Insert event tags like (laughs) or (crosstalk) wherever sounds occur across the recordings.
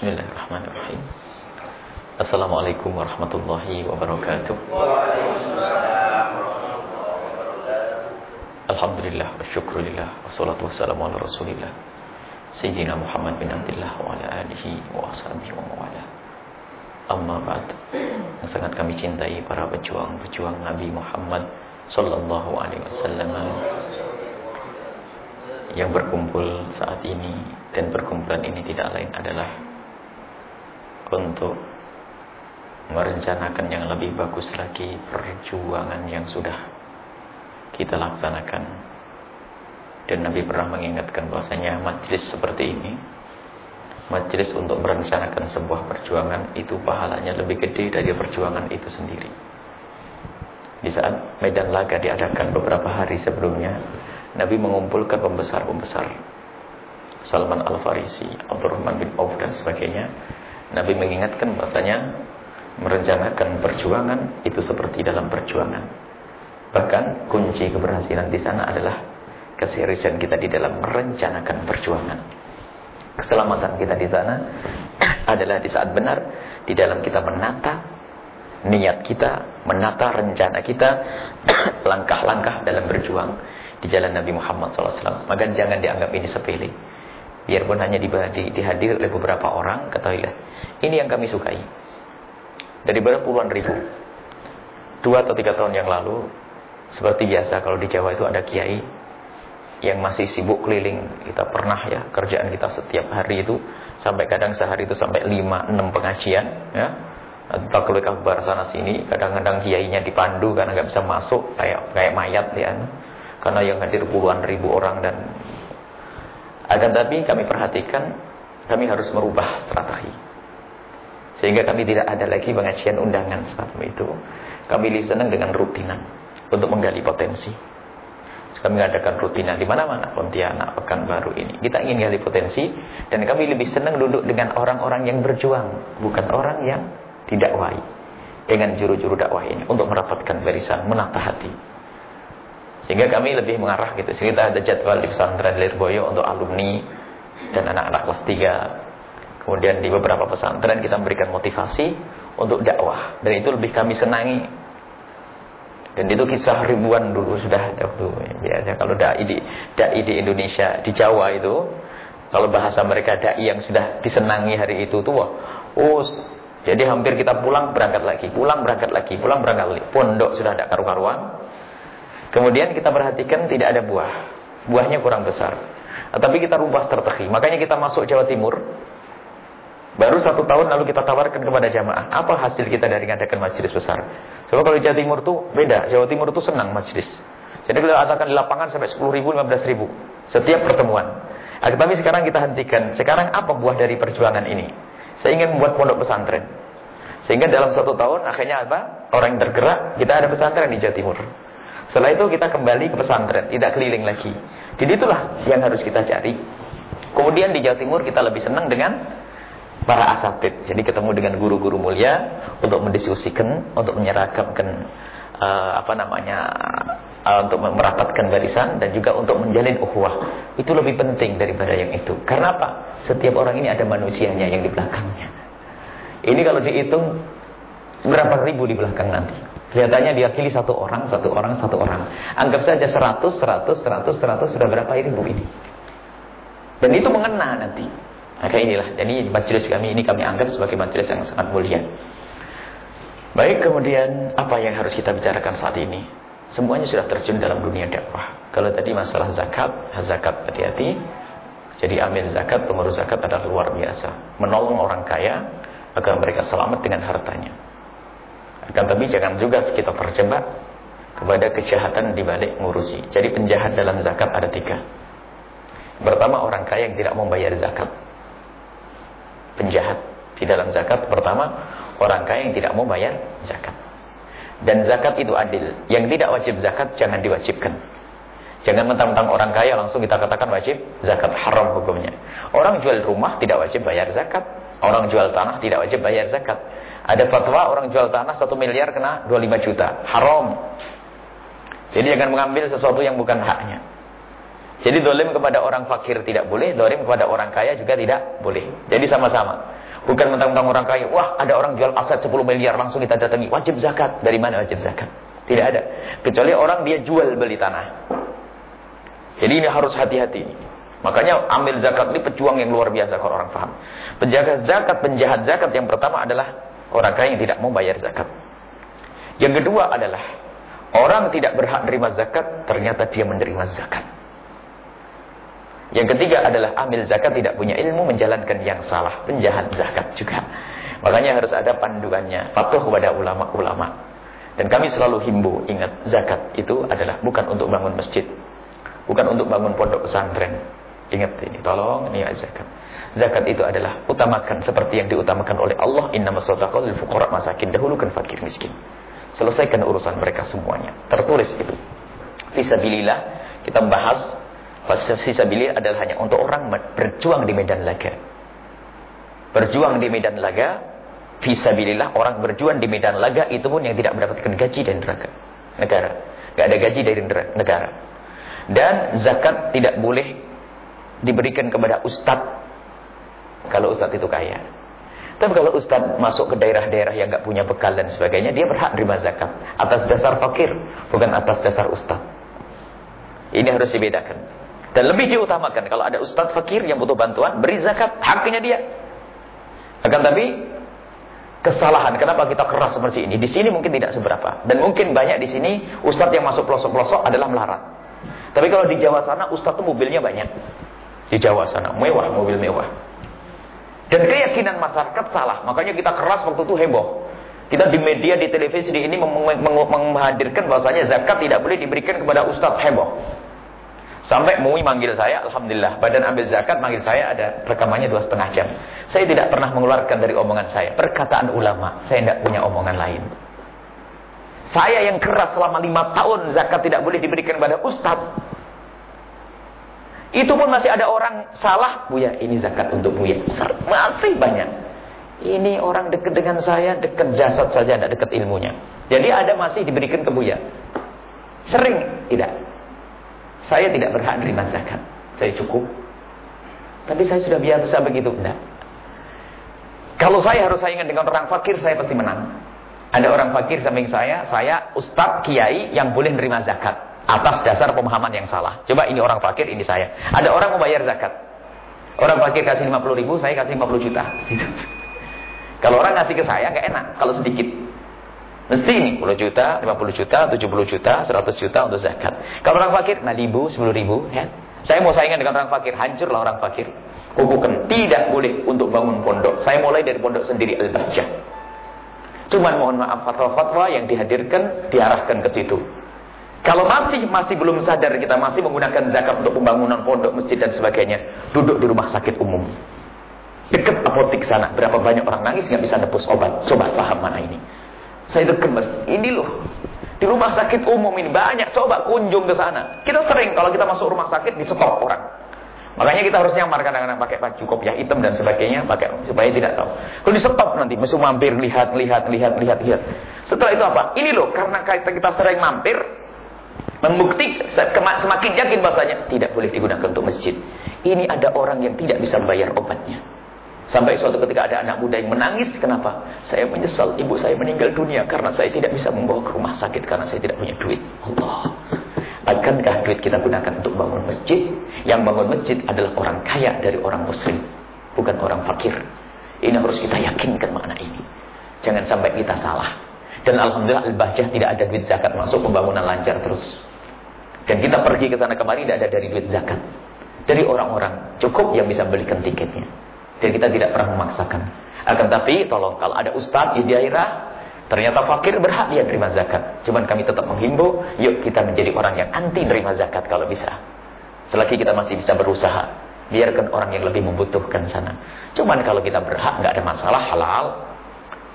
Bismillahirrahmanirrahim. Assalamualaikum warahmatullahi wabarakatuh. Alhamdulillah wa syukrulillah Wassalatu wassalamu ala rasulillah Sayyidina Muhammad bin Abdullah Wa ala alihi wa ashabihi wa mawala Amma ba'd Yang sangat kami cintai para pejuang-pejuang Nabi Muhammad Sallallahu alaihi wasallam Yang berkumpul saat ini Dan perkumpulan ini tidak lain adalah Untuk Merencanakan yang lebih bagus lagi Perjuangan yang sudah kita laksanakan. Dan Nabi pernah mengingatkan bahwasanya majlis seperti ini, majlis untuk merencanakan sebuah perjuangan itu pahalanya lebih gede dari perjuangan itu sendiri. Di saat medan laga diadakan beberapa hari sebelumnya, Nabi mengumpulkan pembesar-pembesar Salman Al-Farisi, Abdurrahman bin Auf dan sebagainya. Nabi mengingatkan bahwasanya merencanakan perjuangan itu seperti dalam perjuangan. Bahkan kunci keberhasilan di sana adalah keseriusan kita di dalam merencanakan perjuangan. Keselamatan kita di sana (clears throat) adalah di saat benar di dalam kita menata niat kita, menata rencana kita, (clears throat) langkah-langkah dalam berjuang di jalan Nabi Muhammad SAW. Maka jangan dianggap ini sepele. Biarpun hanya dihadir oleh beberapa orang, ketahuilah. Ini yang kami sukai. Dari puluhan ribu. Dua atau tiga tahun yang lalu, seperti biasa kalau di Jawa itu ada kiai yang masih sibuk keliling. Kita pernah ya kerjaan kita setiap hari itu sampai kadang sehari itu sampai 5 6 pengajian ya. Takulik akbar sana sini, kadang-kadang kiainya dipandu karena nggak bisa masuk kayak kayak mayat ya. Karena yang hadir puluhan ribu orang dan akan tapi kami perhatikan kami harus merubah strategi. Sehingga kami tidak ada lagi pengajian undangan saat itu. Kami lebih senang dengan rutinan untuk menggali potensi. Kami mengadakan rutinan di mana-mana Pontianak, Pekanbaru ini. Kita ingin gali potensi dan kami lebih senang duduk dengan orang-orang yang berjuang, bukan orang yang didakwai dengan juru-juru dakwah ini untuk merapatkan barisan, menata hati. Sehingga kami lebih mengarah gitu. Kita ada jadwal di pesantren Lirboyo untuk alumni dan anak-anak kelas 3. Kemudian di beberapa pesantren kita memberikan motivasi untuk dakwah. Dan itu lebih kami senangi dan itu kisah ribuan dulu sudah dahulu. Ya, kalau dai di dai di Indonesia di Jawa itu kalau bahasa mereka dai yang sudah disenangi hari itu tuh wah, oh jadi hampir kita pulang berangkat lagi, pulang berangkat lagi, pulang berangkat lagi. Pondok sudah ada karu-karuan. Kemudian kita perhatikan tidak ada buah. Buahnya kurang besar. Tapi kita rubah strategi. Makanya kita masuk Jawa Timur. Baru satu tahun lalu kita tawarkan kepada jamaah. Apa hasil kita dari mengadakan majelis besar? Coba kalau di Jawa Timur tuh beda. Jawa Timur tuh senang majelis. Jadi kalau katakan di lapangan sampai 10 ribu, 15 ribu. Setiap pertemuan. Nah, tapi sekarang kita hentikan. Sekarang apa buah dari perjuangan ini? Saya ingin membuat pondok pesantren. Sehingga dalam satu tahun akhirnya apa? Orang yang tergerak, kita ada pesantren di Jawa Timur. Setelah itu kita kembali ke pesantren, tidak keliling lagi. Jadi itulah yang harus kita cari. Kemudian di Jawa Timur kita lebih senang dengan para asatid. Jadi ketemu dengan guru-guru mulia untuk mendiskusikan, untuk menyeragamkan uh, apa namanya uh, untuk merapatkan barisan dan juga untuk menjalin ukhuwah. Itu lebih penting daripada yang itu. Karena apa? Setiap orang ini ada manusianya yang di belakangnya. Ini kalau dihitung berapa ribu di belakang nanti. Kelihatannya diakili satu orang, satu orang, satu orang. Anggap saja seratus, seratus, seratus, seratus sudah berapa ribu ini. Dan itu mengena nanti. Maka inilah, jadi majelis kami ini kami anggap sebagai majelis yang sangat mulia. Baik, kemudian apa yang harus kita bicarakan saat ini? Semuanya sudah terjun dalam dunia dakwah. Kalau tadi masalah zakat, zakat hati-hati. Jadi amil zakat, pengurus zakat adalah luar biasa. Menolong orang kaya agar mereka selamat dengan hartanya. Akan tapi jangan juga kita terjebak kepada kejahatan di balik ngurusi. Jadi penjahat dalam zakat ada tiga. Pertama orang kaya yang tidak membayar zakat penjahat di dalam zakat. Pertama, orang kaya yang tidak mau bayar zakat. Dan zakat itu adil. Yang tidak wajib zakat jangan diwajibkan. Jangan mentang-mentang orang kaya langsung kita katakan wajib zakat. Haram hukumnya. Orang jual rumah tidak wajib bayar zakat. Orang jual tanah tidak wajib bayar zakat. Ada fatwa orang jual tanah 1 miliar kena 25 juta. Haram. Jadi jangan mengambil sesuatu yang bukan haknya. Jadi dolim kepada orang fakir tidak boleh, dolim kepada orang kaya juga tidak boleh. Jadi sama-sama. Bukan mentang-mentang orang kaya, wah ada orang jual aset 10 miliar langsung kita datangi. Wajib zakat. Dari mana wajib zakat? Tidak ada. Kecuali orang dia jual beli tanah. Jadi ini harus hati-hati. Makanya ambil zakat ini pejuang yang luar biasa kalau orang paham. Penjaga zakat, penjahat zakat yang pertama adalah orang kaya yang tidak mau bayar zakat. Yang kedua adalah orang tidak berhak menerima zakat, ternyata dia menerima zakat. Yang ketiga adalah ambil zakat tidak punya ilmu menjalankan yang salah. Penjahat zakat juga. Makanya harus ada panduannya. Patuh kepada ulama-ulama. Dan kami selalu himbau, ingat zakat itu adalah bukan untuk bangun masjid. Bukan untuk bangun pondok pesantren. Ingat ini, tolong ini zakat. Zakat itu adalah utamakan seperti yang diutamakan oleh Allah. Inna masadaqal lil masakin. Dahulukan fakir miskin. Selesaikan urusan mereka semuanya. Tertulis itu. Fisabilillah kita membahas Fisabilillah adalah hanya untuk orang berjuang di medan laga. Berjuang di medan laga, fisabilillah orang berjuang di medan laga itu pun yang tidak mendapatkan gaji dari neraka. Negara. Gak ada gaji dari negara. Dan zakat tidak boleh diberikan kepada ustadz kalau ustadz itu kaya. Tapi kalau ustadz masuk ke daerah-daerah yang gak punya bekal dan sebagainya, dia berhak terima zakat atas dasar fakir, bukan atas dasar ustadz. Ini harus dibedakan. Dan lebih diutamakan kalau ada ustadz fakir yang butuh bantuan, beri zakat, haknya dia. Akan tapi kesalahan kenapa kita keras seperti ini? Di sini mungkin tidak seberapa dan mungkin banyak di sini ustadz yang masuk pelosok-pelosok adalah melarat. Tapi kalau di Jawa sana ustadz itu mobilnya banyak. Di Jawa sana mewah, mobil mewah. Dan keyakinan masyarakat salah, makanya kita keras waktu itu heboh. Kita di media, di televisi di ini menghadirkan bahwasanya zakat tidak boleh diberikan kepada ustadz heboh. Sampai MUI manggil saya, Alhamdulillah. Badan ambil zakat manggil saya, ada rekamannya dua setengah jam. Saya tidak pernah mengeluarkan dari omongan saya. Perkataan ulama, saya tidak punya omongan lain. Saya yang keras selama lima tahun, zakat tidak boleh diberikan kepada ustadz. Itu pun masih ada orang salah. Buya, ini zakat untuk Buya. Masih banyak. Ini orang dekat dengan saya, dekat jasad saja, tidak dekat ilmunya. Jadi ada masih diberikan ke Buya. Sering, tidak. Saya tidak berhak menerima zakat. Saya cukup. Tapi saya sudah biasa begitu. Tidak. Kalau saya harus saingan dengan orang fakir, saya pasti menang. Ada orang fakir samping saya, saya ustadz kiai yang boleh menerima zakat. Atas dasar pemahaman yang salah. Coba ini orang fakir, ini saya. Ada orang mau bayar zakat. Orang fakir kasih 50 ribu, saya kasih 50 juta. (laughs) Kalau orang ngasih ke saya, nggak enak. Kalau sedikit. Mesti ini 10 juta, 50 juta, 70 juta, 100 juta untuk zakat. Kalau orang fakir, nah ribu, 10 ribu. Ya. Saya mau saingan dengan orang fakir, hancurlah orang fakir. Hukukan tidak boleh untuk bangun pondok. Saya mulai dari pondok sendiri Al-Bahjah. Cuman mohon maaf fatwa-fatwa yang dihadirkan diarahkan ke situ. Kalau masih masih belum sadar kita masih menggunakan zakat untuk pembangunan pondok, masjid dan sebagainya, duduk di rumah sakit umum. Dekat apotik sana, berapa banyak orang nangis nggak bisa nebus obat. Coba paham mana ini. Saya itu gemes. Ini loh. Di rumah sakit umum ini banyak. Coba kunjung ke sana. Kita sering kalau kita masuk rumah sakit di stop orang. Makanya kita harus nyamar kadang-kadang pakai baju kopiah hitam dan sebagainya, pakai supaya tidak tahu. Kalau di stop nanti, mesti mampir, lihat, lihat, lihat, lihat, lihat. Setelah itu apa? Ini loh, karena kita, kita sering mampir, membukti semakin yakin bahasanya tidak boleh digunakan untuk masjid. Ini ada orang yang tidak bisa bayar obatnya. Sampai suatu ketika ada anak muda yang menangis. Kenapa? Saya menyesal ibu saya meninggal dunia. Karena saya tidak bisa membawa ke rumah sakit. Karena saya tidak punya duit. Allah. Akankah duit kita gunakan untuk bangun masjid? Yang bangun masjid adalah orang kaya dari orang muslim. Bukan orang fakir. Ini harus kita yakinkan makna ini. Jangan sampai kita salah. Dan Alhamdulillah Al-Bahjah tidak ada duit zakat masuk. Pembangunan lancar terus. Dan kita pergi ke sana kemari tidak ada dari duit zakat. Dari orang-orang cukup yang bisa belikan tiketnya. Dan kita tidak pernah memaksakan. Akan tapi tolong kalau ada ustadz di daerah ternyata fakir berhak dia terima zakat. Cuman kami tetap menghimbau, yuk kita menjadi orang yang anti terima zakat kalau bisa. Selagi kita masih bisa berusaha, biarkan orang yang lebih membutuhkan sana. Cuman kalau kita berhak nggak ada masalah halal.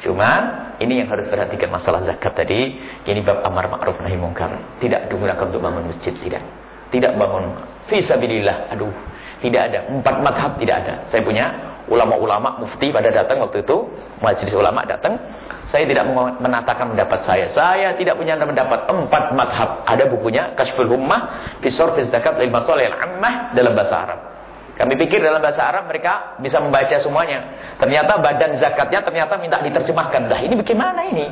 Cuman ini yang harus perhatikan masalah zakat tadi. Ini bab amar ma'ruf nahi mungkar. Tidak digunakan untuk bangun masjid, tidak. Tidak bangun fisabilillah. Aduh, tidak ada. Empat madhab tidak ada. Saya punya ulama-ulama mufti pada datang waktu itu majelis ulama datang saya tidak menatakan pendapat saya saya tidak punya pendapat empat madhab ada bukunya Kashful Hummah Fisor Zakat Lil Masalih Ammah dalam bahasa Arab Kami pikir dalam bahasa Arab mereka bisa membaca semuanya. Ternyata badan zakatnya ternyata minta diterjemahkan. Lah ini bagaimana ini?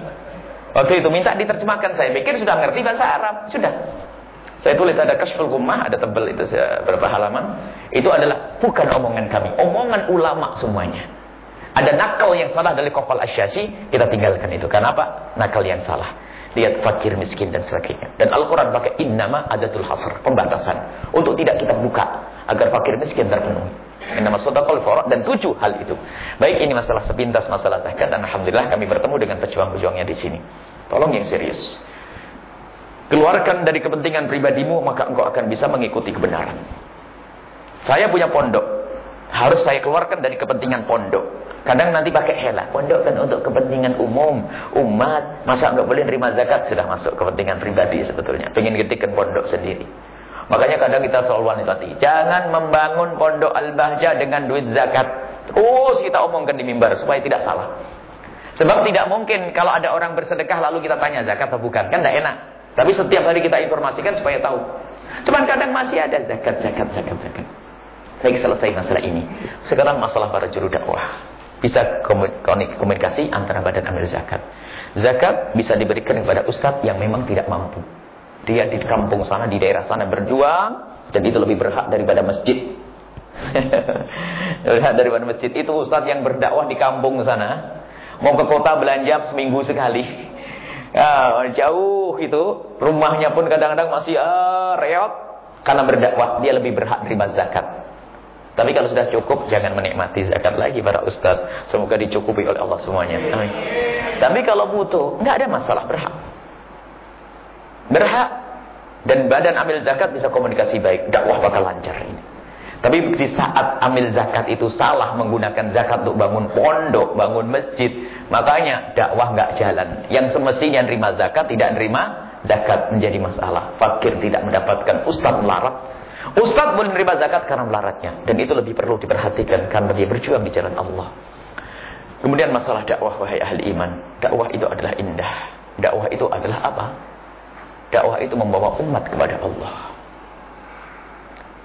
Waktu itu minta diterjemahkan. Saya pikir sudah ngerti bahasa Arab. Sudah. Saya tulis ada kasful gummah, ada tebel itu berapa halaman. Itu adalah bukan omongan kami. Omongan ulama semuanya. Ada nakal yang salah dari kofal asyasi, kita tinggalkan itu. Kenapa? Nakal yang salah. Lihat fakir, miskin, dan sebagainya. Dan Al-Quran pakai innama adatul hasr, pembatasan. Untuk tidak kita buka agar fakir miskin terpenuhi. Nama sodakol forok dan tujuh hal itu. Baik ini masalah sepintas masalah zakat dan alhamdulillah kami bertemu dengan pejuang-pejuangnya di sini. Tolong yang serius. Keluarkan dari kepentingan pribadimu maka engkau akan bisa mengikuti kebenaran. Saya punya pondok. Harus saya keluarkan dari kepentingan pondok. Kadang nanti pakai hela. Pondok kan untuk kepentingan umum, umat. Masa enggak boleh terima zakat sudah masuk kepentingan pribadi sebetulnya. Pengen getikan pondok sendiri. Makanya kadang kita selalu wanita jangan membangun pondok Al-Bahjah dengan duit zakat. Terus kita omongkan di mimbar supaya tidak salah. Sebab tidak mungkin kalau ada orang bersedekah lalu kita tanya zakat atau bukan. Kan tidak enak. Tapi setiap hari kita informasikan supaya tahu. Cuman kadang masih ada zakat, zakat, zakat, zakat. Baik selesai masalah ini. Sekarang masalah para juru dakwah. Bisa komunikasi antara badan amil zakat. Zakat bisa diberikan kepada ustadz yang memang tidak mampu. Dia di kampung sana, di daerah sana berjuang. Dan itu lebih berhak daripada masjid. (laughs) berhak daripada masjid. Itu ustadz yang berdakwah di kampung sana. Mau ke kota belanja seminggu sekali. Ya, jauh itu. Rumahnya pun kadang-kadang masih uh, reot. Karena berdakwah, dia lebih berhak terima zakat. Tapi kalau sudah cukup, jangan menikmati zakat lagi para ustadz. Semoga dicukupi oleh Allah semuanya. Amin. Tapi kalau butuh, nggak ada masalah berhak. Berhak. Dan badan amil zakat bisa komunikasi baik. Dakwah bakal lancar ini. Tapi di saat amil zakat itu salah menggunakan zakat untuk bangun pondok, bangun masjid. Makanya dakwah nggak jalan. Yang semestinya nerima zakat tidak nerima zakat menjadi masalah. Fakir tidak mendapatkan ustadz melarat. Ustadz boleh menerima zakat karena melaratnya. Dan itu lebih perlu diperhatikan karena dia berjuang di jalan Allah. Kemudian masalah dakwah wahai ahli iman. Dakwah itu adalah indah. Dakwah itu adalah apa? Dakwah itu membawa umat kepada Allah.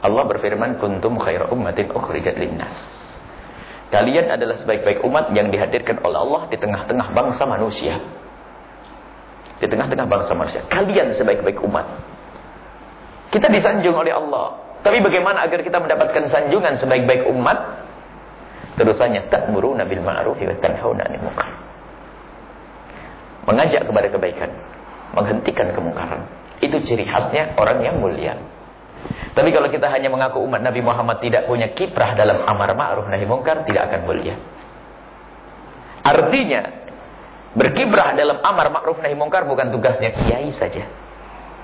Allah berfirman, "Kuntum khaira ummatin ukhrijat linnas." Kalian adalah sebaik-baik umat yang dihadirkan oleh Allah di tengah-tengah bangsa manusia. Di tengah-tengah bangsa manusia. Kalian sebaik-baik umat. Kita disanjung oleh Allah. Tapi bagaimana agar kita mendapatkan sanjungan sebaik-baik umat? Terusannya ta'muruna bil ma'ruf wa tanhauna 'anil munkar. Mengajak kepada kebaikan menghentikan kemungkaran. Itu ciri khasnya orang yang mulia. Tapi kalau kita hanya mengaku umat Nabi Muhammad tidak punya kiprah dalam amar ma'ruf nahi mungkar, tidak akan mulia. Artinya, berkiprah dalam amar ma'ruf nahi mungkar bukan tugasnya kiai saja.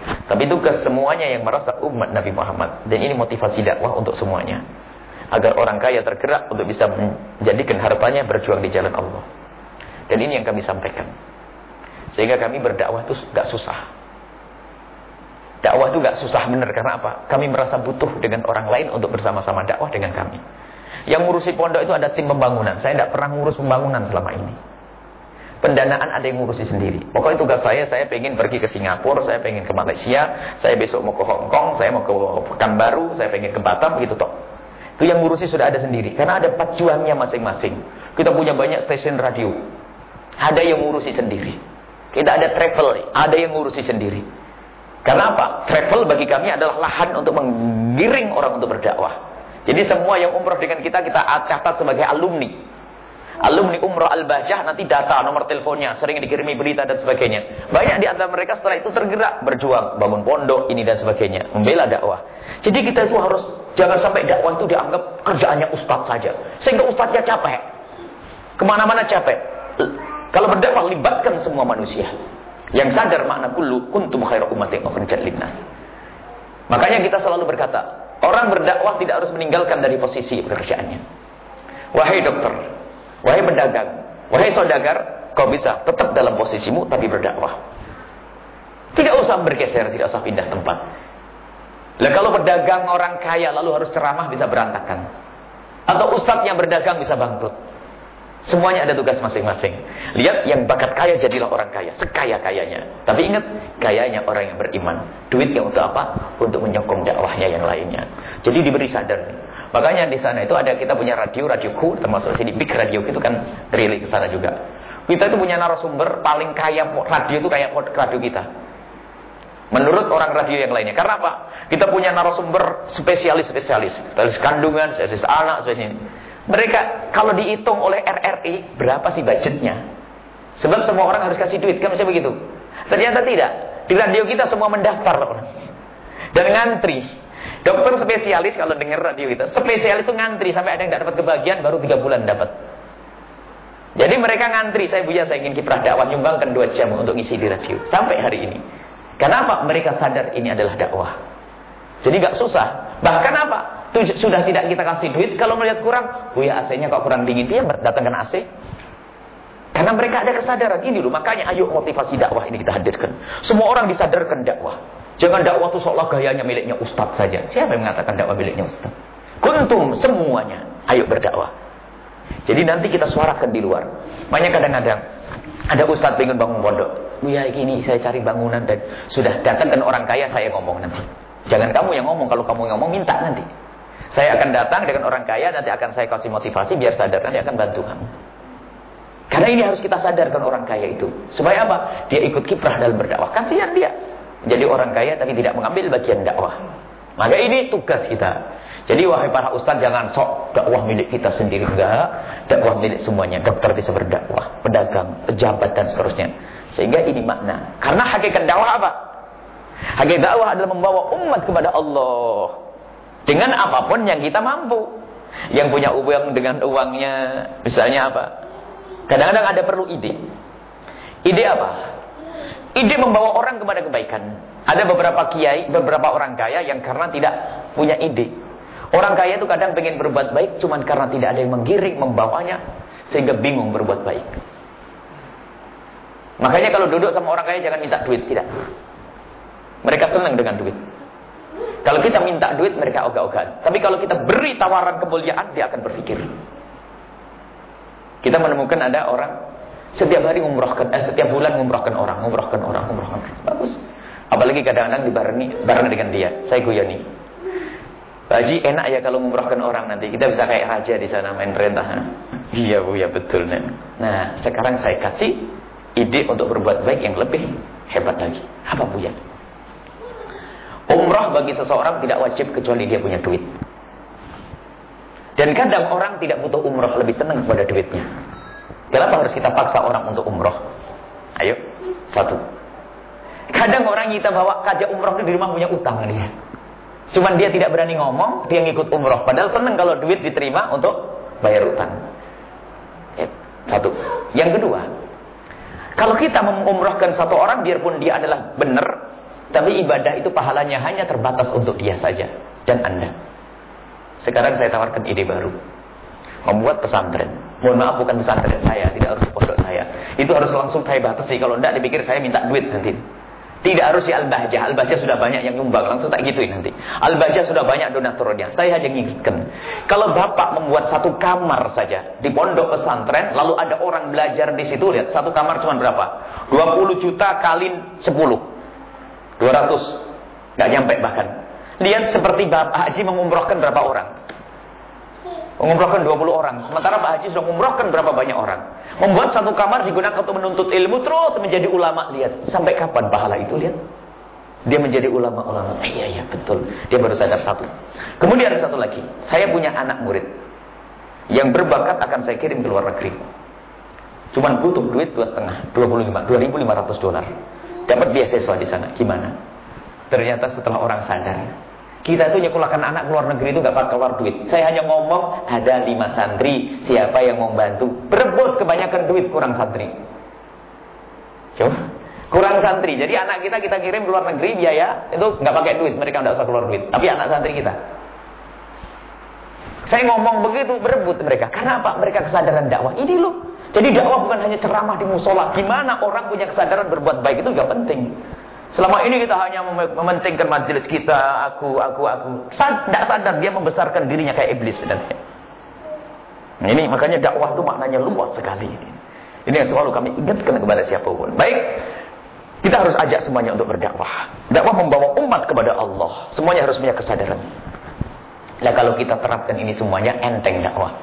Tapi tugas semuanya yang merasa umat Nabi Muhammad. Dan ini motivasi dakwah untuk semuanya. Agar orang kaya tergerak untuk bisa menjadikan hartanya berjuang di jalan Allah. Dan ini yang kami sampaikan. Sehingga kami berdakwah itu gak susah. Dakwah itu gak susah benar karena apa? Kami merasa butuh dengan orang lain untuk bersama-sama dakwah dengan kami. Yang ngurusi pondok itu ada tim pembangunan. Saya tidak pernah ngurus pembangunan selama ini. Pendanaan ada yang ngurusi sendiri. Pokoknya tugas saya, saya pengen pergi ke Singapura, saya pengen ke Malaysia, saya besok mau ke Hong Kong, saya mau ke Pekanbaru, saya pengen ke Batam, begitu toh. Itu yang ngurusi sudah ada sendiri. Karena ada pacuannya masing-masing. Kita punya banyak stasiun radio. Ada yang ngurusi sendiri. Kita ada travel, ada yang ngurusi sendiri. Karena apa? Travel bagi kami adalah lahan untuk menggiring orang untuk berdakwah. Jadi semua yang umroh dengan kita, kita catat sebagai alumni. Alumni umroh al-bahjah nanti data, nomor teleponnya, sering dikirimi berita dan sebagainya. Banyak di antara mereka setelah itu tergerak, berjuang, bangun pondok, ini dan sebagainya. Membela dakwah. Jadi kita itu harus, jangan sampai dakwah itu dianggap kerjaannya ustadz saja. Sehingga ustadznya capek. Ke mana-mana capek. Kalau berdakwah libatkan semua manusia yang sadar makna kullu kuntum khairu ummatin ukhrijat linnas. Makanya kita selalu berkata, orang berdakwah tidak harus meninggalkan dari posisi pekerjaannya. Wahai dokter, wahai pedagang, wahai saudagar, kau bisa tetap dalam posisimu tapi berdakwah. Tidak usah bergeser, tidak usah pindah tempat. Lah kalau berdagang orang kaya lalu harus ceramah bisa berantakan. Atau ustadz yang berdagang bisa bangkrut. Semuanya ada tugas masing-masing. Lihat yang bakat kaya jadilah orang kaya, sekaya-kayanya. Tapi ingat, kayanya orang yang beriman. Duitnya untuk apa? Untuk menyokong dakwahnya yang lainnya. Jadi diberi sadar Makanya di sana itu ada kita punya radio, radioku termasuk sini big radio itu kan relay ke sana juga. Kita itu punya narasumber paling kaya radio itu kayak radio kita. Menurut orang radio yang lainnya. Karena apa? Kita punya narasumber spesialis-spesialis. Spesialis kandungan, spesialis anak, spesialis Mereka kalau dihitung oleh RRI berapa sih budgetnya? Sebab semua orang harus kasih duit, kan bisa begitu. Ternyata tidak. Di radio kita semua mendaftar. Dan ngantri. Dokter spesialis kalau dengar radio itu, spesialis itu ngantri sampai ada yang tidak dapat kebagian baru tiga bulan dapat. Jadi mereka ngantri, saya punya saya ingin kiprah dakwah nyumbangkan dua jam untuk ngisi di radio sampai hari ini. Kenapa? Mereka sadar ini adalah dakwah. Jadi gak susah. Bahkan apa? Sudah tidak kita kasih duit, kalau melihat kurang, Buya AC-nya kok kurang dingin, dia datangkan AC. Karena mereka ada kesadaran ini loh, makanya ayo motivasi dakwah ini kita hadirkan. Semua orang disadarkan dakwah. Jangan dakwah itu seolah gayanya miliknya ustaz saja. Siapa yang mengatakan dakwah miliknya ustaz? Kuntum semuanya. Ayo berdakwah. Jadi nanti kita suarakan di luar. Banyak kadang-kadang ada ustaz ingin bangun pondok. Ya gini saya cari bangunan dan sudah datangkan orang kaya saya ngomong nanti. Jangan kamu yang ngomong. Kalau kamu yang ngomong minta nanti. Saya akan datang dengan orang kaya nanti akan saya kasih motivasi biar sadar nanti akan bantu kamu. Karena ini harus kita sadarkan orang kaya itu. Supaya apa? Dia ikut kiprah dalam berdakwah. Kasihan dia. Jadi orang kaya tapi tidak mengambil bagian dakwah. Maka ini tugas kita. Jadi wahai para ustaz jangan sok dakwah milik kita sendiri enggak, dakwah milik semuanya. Dokter bisa berdakwah, pedagang, pejabat dan seterusnya. Sehingga ini makna. Karena hakikat dakwah apa? Hakikat dakwah adalah membawa umat kepada Allah dengan apa pun yang kita mampu. Yang punya uang dengan uangnya, misalnya apa? Kadang-kadang ada perlu ide. Ide apa? Ide membawa orang kepada kebaikan. Ada beberapa kiai, beberapa orang kaya yang karena tidak punya ide. Orang kaya itu kadang pengen berbuat baik, cuman karena tidak ada yang menggiring, membawanya, sehingga bingung berbuat baik. Makanya kalau duduk sama orang kaya jangan minta duit, tidak. Mereka senang dengan duit. Kalau kita minta duit, mereka ogah-ogahan. Tapi kalau kita beri tawaran kemuliaan, dia akan berpikir. Kita menemukan ada orang setiap hari umrohkan, eh, setiap bulan umrohkan orang, umrohkan orang, umrohkan. Bagus. Apalagi kadang-kadang dibarengi bareng dengan dia. Saya guyoni. Haji enak ya kalau umrohkan orang nanti. Kita bisa kayak raja di sana main rentah. Iya bu, ya betul. Nen. Nah, sekarang saya kasih ide untuk berbuat baik yang lebih hebat lagi. Apa bu ya? Umroh bagi seseorang tidak wajib kecuali dia punya duit. Dan kadang orang tidak butuh umroh lebih senang kepada duitnya. Kenapa harus kita paksa orang untuk umroh? Ayo, satu. Kadang orang kita bawa kajak umroh di rumah punya utang dia. Cuman dia tidak berani ngomong, dia ngikut umroh. Padahal senang kalau duit diterima untuk bayar utang. Ya, satu. Yang kedua, kalau kita mengumrohkan satu orang, biarpun dia adalah benar, tapi ibadah itu pahalanya hanya terbatas untuk dia saja dan anda. Sekarang saya tawarkan ide baru membuat pesantren. Mohon maaf bukan pesantren saya, tidak harus pondok saya. Itu harus langsung saya batasi. Kalau tidak dipikir saya minta duit nanti. Tidak harus di Al-Bahjah. Al-Bahjah sudah banyak yang nyumbang. Langsung tak gituin nanti. Al-Bahjah sudah banyak donaturnya. Saya hanya inginkan. Kalau bapak membuat satu kamar saja. Di pondok pesantren. Lalu ada orang belajar di situ. Lihat. Satu kamar cuma berapa? 20 juta kali 10. 200. Nggak nyampe bahkan. Lihat seperti Bapak Haji mengumrohkan berapa orang. Mengumrohkan 20 orang. Sementara Pak Haji sudah mengumrohkan berapa banyak orang. Membuat satu kamar digunakan untuk menuntut ilmu terus menjadi ulama. Lihat, sampai kapan pahala itu lihat. Dia menjadi ulama-ulama. Iya, iya, betul. Dia baru sadar satu. Kemudian ada satu lagi. Saya punya anak murid. Yang berbakat akan saya kirim ke luar negeri. Cuman butuh duit dua setengah, 25, 2.500 dolar. Dapat beasiswa di sana. Gimana? Ternyata setelah orang sadar, kita itu nyekolahkan anak keluar negeri itu gak bakal keluar duit. Saya hanya ngomong ada lima santri, siapa yang mau bantu? Berebut kebanyakan duit kurang santri. Coba, kurang santri. Jadi anak kita kita kirim keluar negeri biaya itu nggak pakai duit, mereka nggak usah keluar duit. Tapi anak santri kita. Saya ngomong begitu berebut mereka. Karena apa? Mereka kesadaran dakwah. Ini loh. Jadi dakwah bukan hanya ceramah di musola. Gimana orang punya kesadaran berbuat baik itu gak penting. Selama ini kita hanya mementingkan majelis kita, aku, aku, aku. Tidak sadar dia membesarkan dirinya kayak iblis. Dan ini makanya dakwah itu maknanya luas sekali. Ini yang selalu kami ingatkan kepada siapa pun. Baik, kita harus ajak semuanya untuk berdakwah. Dakwah membawa umat kepada Allah. Semuanya harus punya kesadaran. Nah kalau kita terapkan ini semuanya enteng dakwah.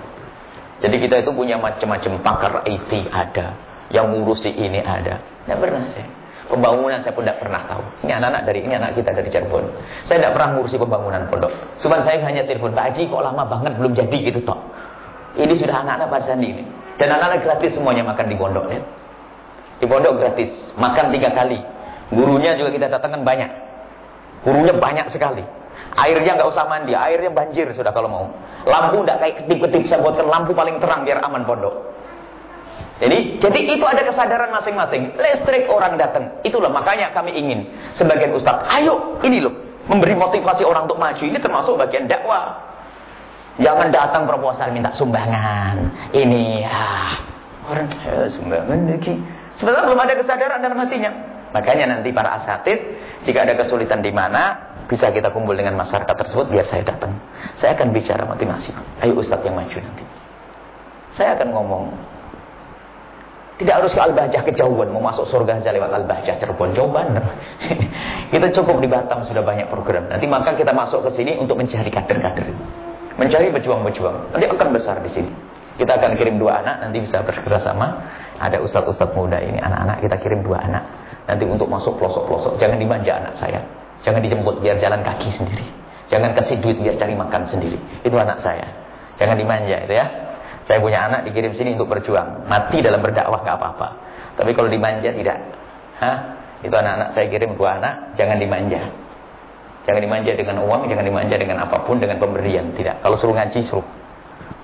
Jadi kita itu punya macam-macam pakar IT ada, yang ngurusi ini ada. Tidak pernah saya. Pembangunan saya pun tidak pernah tahu. Ini anak-anak dari ini anak kita dari Cirebon. Saya tidak pernah ngurusi pembangunan pondok. Cuma saya hanya telepon Pak Haji kok lama banget belum jadi gitu toh. Ini sudah anak-anak Pak Sandi ini. Dan anak-anak gratis semuanya makan di pondok ya. Di pondok gratis, makan tiga kali. Gurunya juga kita datangkan banyak. Gurunya banyak sekali. Airnya nggak usah mandi, airnya banjir sudah kalau mau. Lampu tidak kayak ketip-ketip, saya buatkan lampu paling terang biar aman pondok. Jadi, jadi itu ada kesadaran masing-masing. Listrik orang datang. Itulah makanya kami ingin sebagian ustaz, ayo ini loh, memberi motivasi orang untuk maju. Ini termasuk bagian dakwah. Jangan datang proposal minta sumbangan. Ini ah, orang ya, sumbangan lagi. Sebenarnya belum ada kesadaran dalam hatinya. Makanya nanti para asatid, jika ada kesulitan di mana, bisa kita kumpul dengan masyarakat tersebut biar saya datang. Saya akan bicara motivasi. Ayo Ustadz yang maju nanti. Saya akan ngomong. Tidak harus ke Al-Bahjah kejauhan. Mau masuk surga saja lewat Al-Bahjah Cirebon. Jauh (laughs) kita cukup di Batam sudah banyak program. Nanti maka kita masuk ke sini untuk mencari kader-kader. Mencari pejuang-pejuang. Nanti akan besar di sini. Kita akan kirim dua anak. Nanti bisa bekerjasama. Ada ustadz-ustadz muda ini. Anak-anak kita kirim dua anak. Nanti untuk masuk pelosok-pelosok. Jangan dimanja anak saya. Jangan dijemput biar jalan kaki sendiri. Jangan kasih duit biar cari makan sendiri. Itu anak saya. Jangan dimanja itu ya. Saya punya anak dikirim sini untuk berjuang. Mati dalam berdakwah nggak apa-apa. Tapi kalau dimanja tidak. Hah? Itu anak-anak saya kirim dua anak, jangan dimanja. Jangan dimanja dengan uang, jangan dimanja dengan apa pun, dengan pemberian. Tidak. Kalau suruh ngaji, suruh.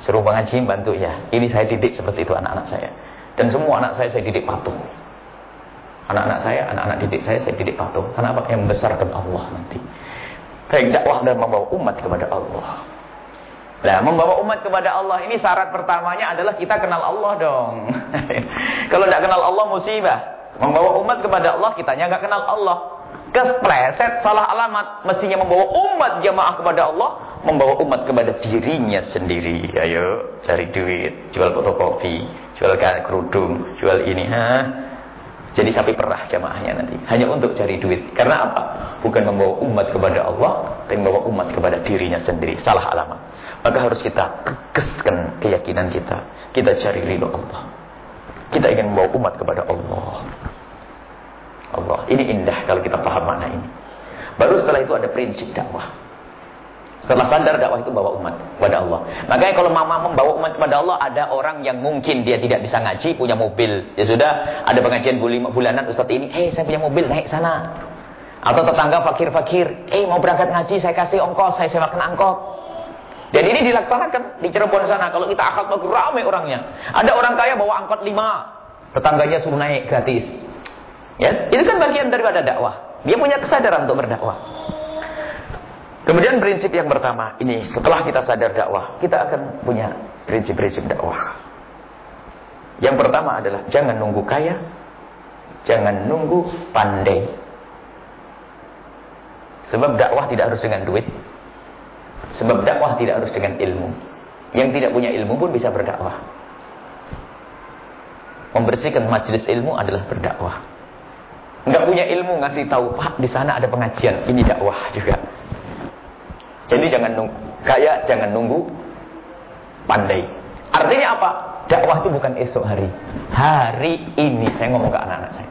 Suruh mengaji, bantu ya. Ini saya didik seperti itu anak-anak saya. Dan semua anak saya saya didik patuh. Anak-anak saya, anak-anak didik saya, saya didik patuh. Karena apa? Yang membesarkan Allah nanti. Baik dakwah dan membawa umat kepada Allah. Nah, membawa umat kepada Allah ini syarat pertamanya adalah kita kenal Allah dong. (laughs) Kalau tidak kenal Allah musibah. Membawa umat kepada Allah, kitanya nggak kenal Allah. Kespleset, salah alamat. Mestinya membawa umat jamaah kepada Allah, membawa umat kepada dirinya sendiri. Ayo, cari duit, jual fotokopi, jual kerudung, jual ini. Hah? Jadi sapi perah jamaahnya nanti. Hanya untuk cari duit. Karena apa? Bukan membawa umat kepada Allah, tapi membawa umat kepada dirinya sendiri. Salah alamat. Maka harus kita kekeskan keyakinan kita. Kita cari ridho Allah. Kita ingin membawa umat kepada Allah. Allah. Ini indah kalau kita paham makna ini. Baru setelah itu ada prinsip dakwah. Setelah sadar dakwah itu bawa umat kepada Allah. Makanya kalau mama membawa umat kepada Allah, ada orang yang mungkin dia tidak bisa ngaji, punya mobil. Ya sudah, ada pengajian bulanan Ustaz ini, eh saya punya mobil, naik sana. Atau tetangga fakir-fakir, eh mau berangkat ngaji, saya kasih ongkos, saya sewakan angkot. Dan ini dilaksanakan di Cirebon sana. Kalau kita akal bagus, ramai orangnya. Ada orang kaya bawa angkot lima. Tetangganya suruh naik gratis. Ya, itu kan bagian daripada dakwah. Dia punya kesadaran untuk berdakwah. Kemudian prinsip yang pertama ini setelah kita sadar dakwah, kita akan punya prinsip-prinsip dakwah. Yang pertama adalah jangan nunggu kaya, jangan nunggu pandai. Sebab dakwah tidak harus dengan duit. Sebab dakwah tidak harus dengan ilmu. Yang tidak punya ilmu pun bisa berdakwah. Membersihkan majelis ilmu adalah berdakwah. Enggak punya ilmu ngasih tahu, Pak, di sana ada pengajian, ini dakwah juga. Jadi jangan nunggu kaya, jangan nunggu pandai. Artinya apa? Dakwah itu bukan esok hari. Hari ini saya ngomong ke anak-anak saya.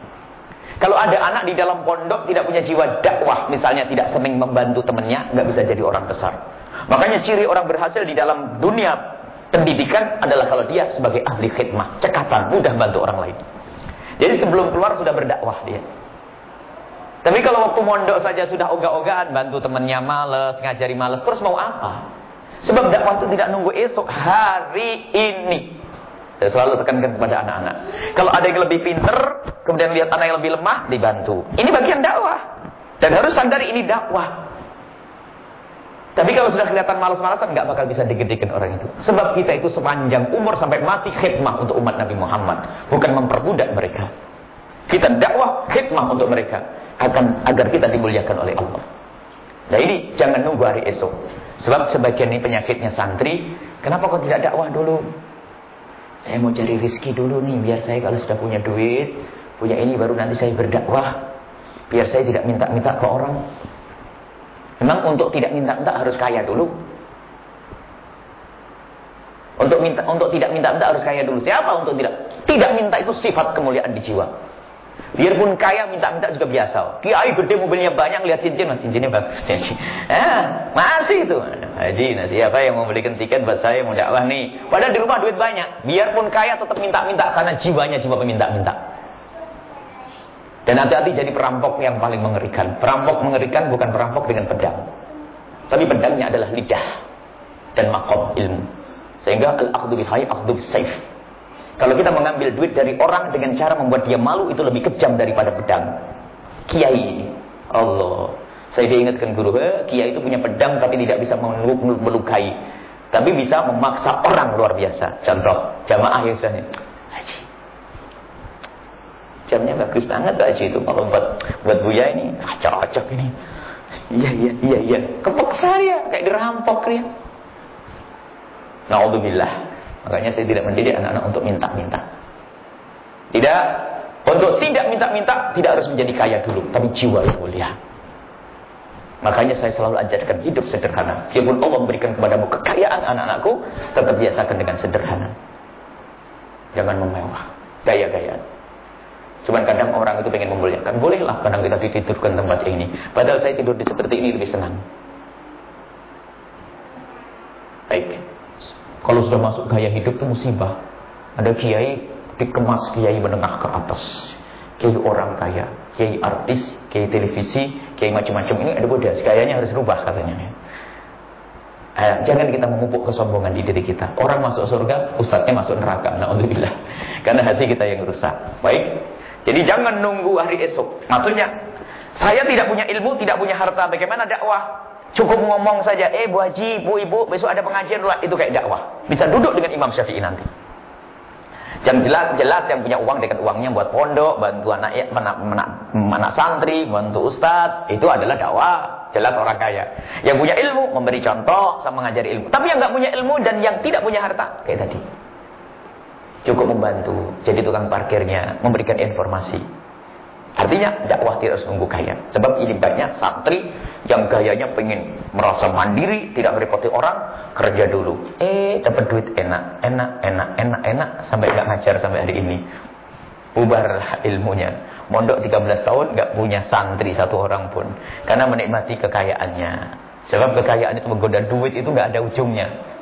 Kalau ada anak di dalam pondok tidak punya jiwa dakwah, misalnya tidak senang membantu temannya, nggak bisa jadi orang besar. Makanya ciri orang berhasil di dalam dunia pendidikan adalah kalau dia sebagai ahli khidmah, cekatan, mudah bantu orang lain. Jadi sebelum keluar sudah berdakwah dia. Tapi kalau waktu mondok saja sudah ogah-ogahan, bantu temannya males, ngajari males, terus mau apa? Sebab dakwah itu tidak nunggu esok, hari ini. Saya selalu tekankan kepada anak-anak. Kalau ada yang lebih pinter, kemudian lihat anak yang lebih lemah, dibantu. Ini bagian dakwah. Dan harus sadar ini dakwah. Tapi kalau sudah kelihatan malas-malasan, nggak bakal bisa digedekan orang itu. Sebab kita itu sepanjang umur sampai mati khidmah untuk umat Nabi Muhammad. Bukan memperbudak mereka. Kita dakwah khidmah untuk mereka akan agar kita dimuliakan oleh Allah. Nah ini jangan nunggu hari esok. Sebab sebagian ini penyakitnya santri, kenapa kok tidak dakwah dulu? Saya mau cari rizki dulu nih, biar saya kalau sudah punya duit, punya ini baru nanti saya berdakwah. Biar saya tidak minta-minta ke orang. Memang untuk tidak minta-minta harus kaya dulu. Untuk minta untuk tidak minta-minta harus kaya dulu. Siapa untuk tidak? Tidak minta itu sifat kemuliaan di jiwa. Biarpun kaya minta-minta juga biasa. Kiai gede mobilnya banyak lihat cincin, mas cincinnya bagus. (laughs) Eh, masih itu. Haji nanti apa yang mau belikan tiket buat saya mau dakwah nih. Padahal di rumah duit banyak. Biarpun kaya tetap minta-minta karena jiwanya jiwa peminta-minta. Dan hati-hati jadi perampok yang paling mengerikan. Perampok mengerikan bukan perampok dengan pedang. Tapi pedangnya adalah lidah dan makom ilmu. Sehingga al-akhdhu bihai, akhdhu saif. Kalau kita mengambil duit dari orang dengan cara membuat dia malu itu lebih kejam daripada pedang. Kiai. Allah. Saya diingatkan guru, eh, kiai itu punya pedang tapi tidak bisa melukai. Tapi bisa memaksa orang luar biasa. Contoh, jamaah. Haji. Jamnya bagus banget Haji itu. Kalau buat buat Buya ini, ah, cocok ini. Iya, iya, iya, iya. Kepok saya, kayak dirampok dia. Na'udzubillah. Makanya saya tidak mendidik anak-anak untuk minta-minta. Tidak. Untuk tidak minta-minta, tidak harus menjadi kaya dulu. Tapi jiwa yang mulia. Makanya saya selalu ajarkan hidup sederhana. Biarpun Allah memberikan kepadamu kekayaan anak-anakku, tetap biasakan dengan sederhana. Jangan memewah. Gaya-gayaan. Cuman kadang orang itu pengen memuliakan. Bolehlah kadang kita ditidurkan tempat ini. Padahal saya tidur di seperti ini lebih senang. Baik. Kalau sudah masuk gaya hidup itu musibah. Ada kiai dikemas kiai menengah ke atas. Kiai orang kaya, kiai artis, kiai televisi, kiai macam-macam. Ini ada bodas, gayanya harus rubah katanya. Eh, jangan kita memupuk kesombongan di diri kita. Orang masuk surga, ustadznya masuk neraka. Alhamdulillah. Karena hati kita yang rusak. Baik. Jadi jangan nunggu hari esok. Maksudnya, saya tidak punya ilmu, tidak punya harta. Bagaimana dakwah? Cukup ngomong saja, eh Bu Haji, Bu Ibu, besok ada pengajian dulu. Itu kayak dakwah. Bisa duduk dengan Imam Syafi'i nanti. Yang jelas, jelas yang punya uang dekat uangnya buat pondok, bantu anak, ya, anak, anak, anak santri, bantu ustad, itu adalah dakwah. Jelas orang kaya. Yang punya ilmu, memberi contoh, sama mengajari ilmu. Tapi yang nggak punya ilmu dan yang tidak punya harta, kayak tadi. Cukup membantu, jadi tukang parkirnya, memberikan informasi. Artinya dakwah tidak harus nunggu kaya. Sebab ini banyak santri yang gayanya pengen merasa mandiri, tidak merepoti orang, kerja dulu. Eh, dapat duit enak, enak, enak, enak, enak, sampai nggak ngajar sampai hari ini. Ubar ilmunya. Mondok 13 tahun nggak punya santri satu orang pun. Karena menikmati kekayaannya. Sebab kekayaan itu menggoda duit itu nggak ada ujungnya.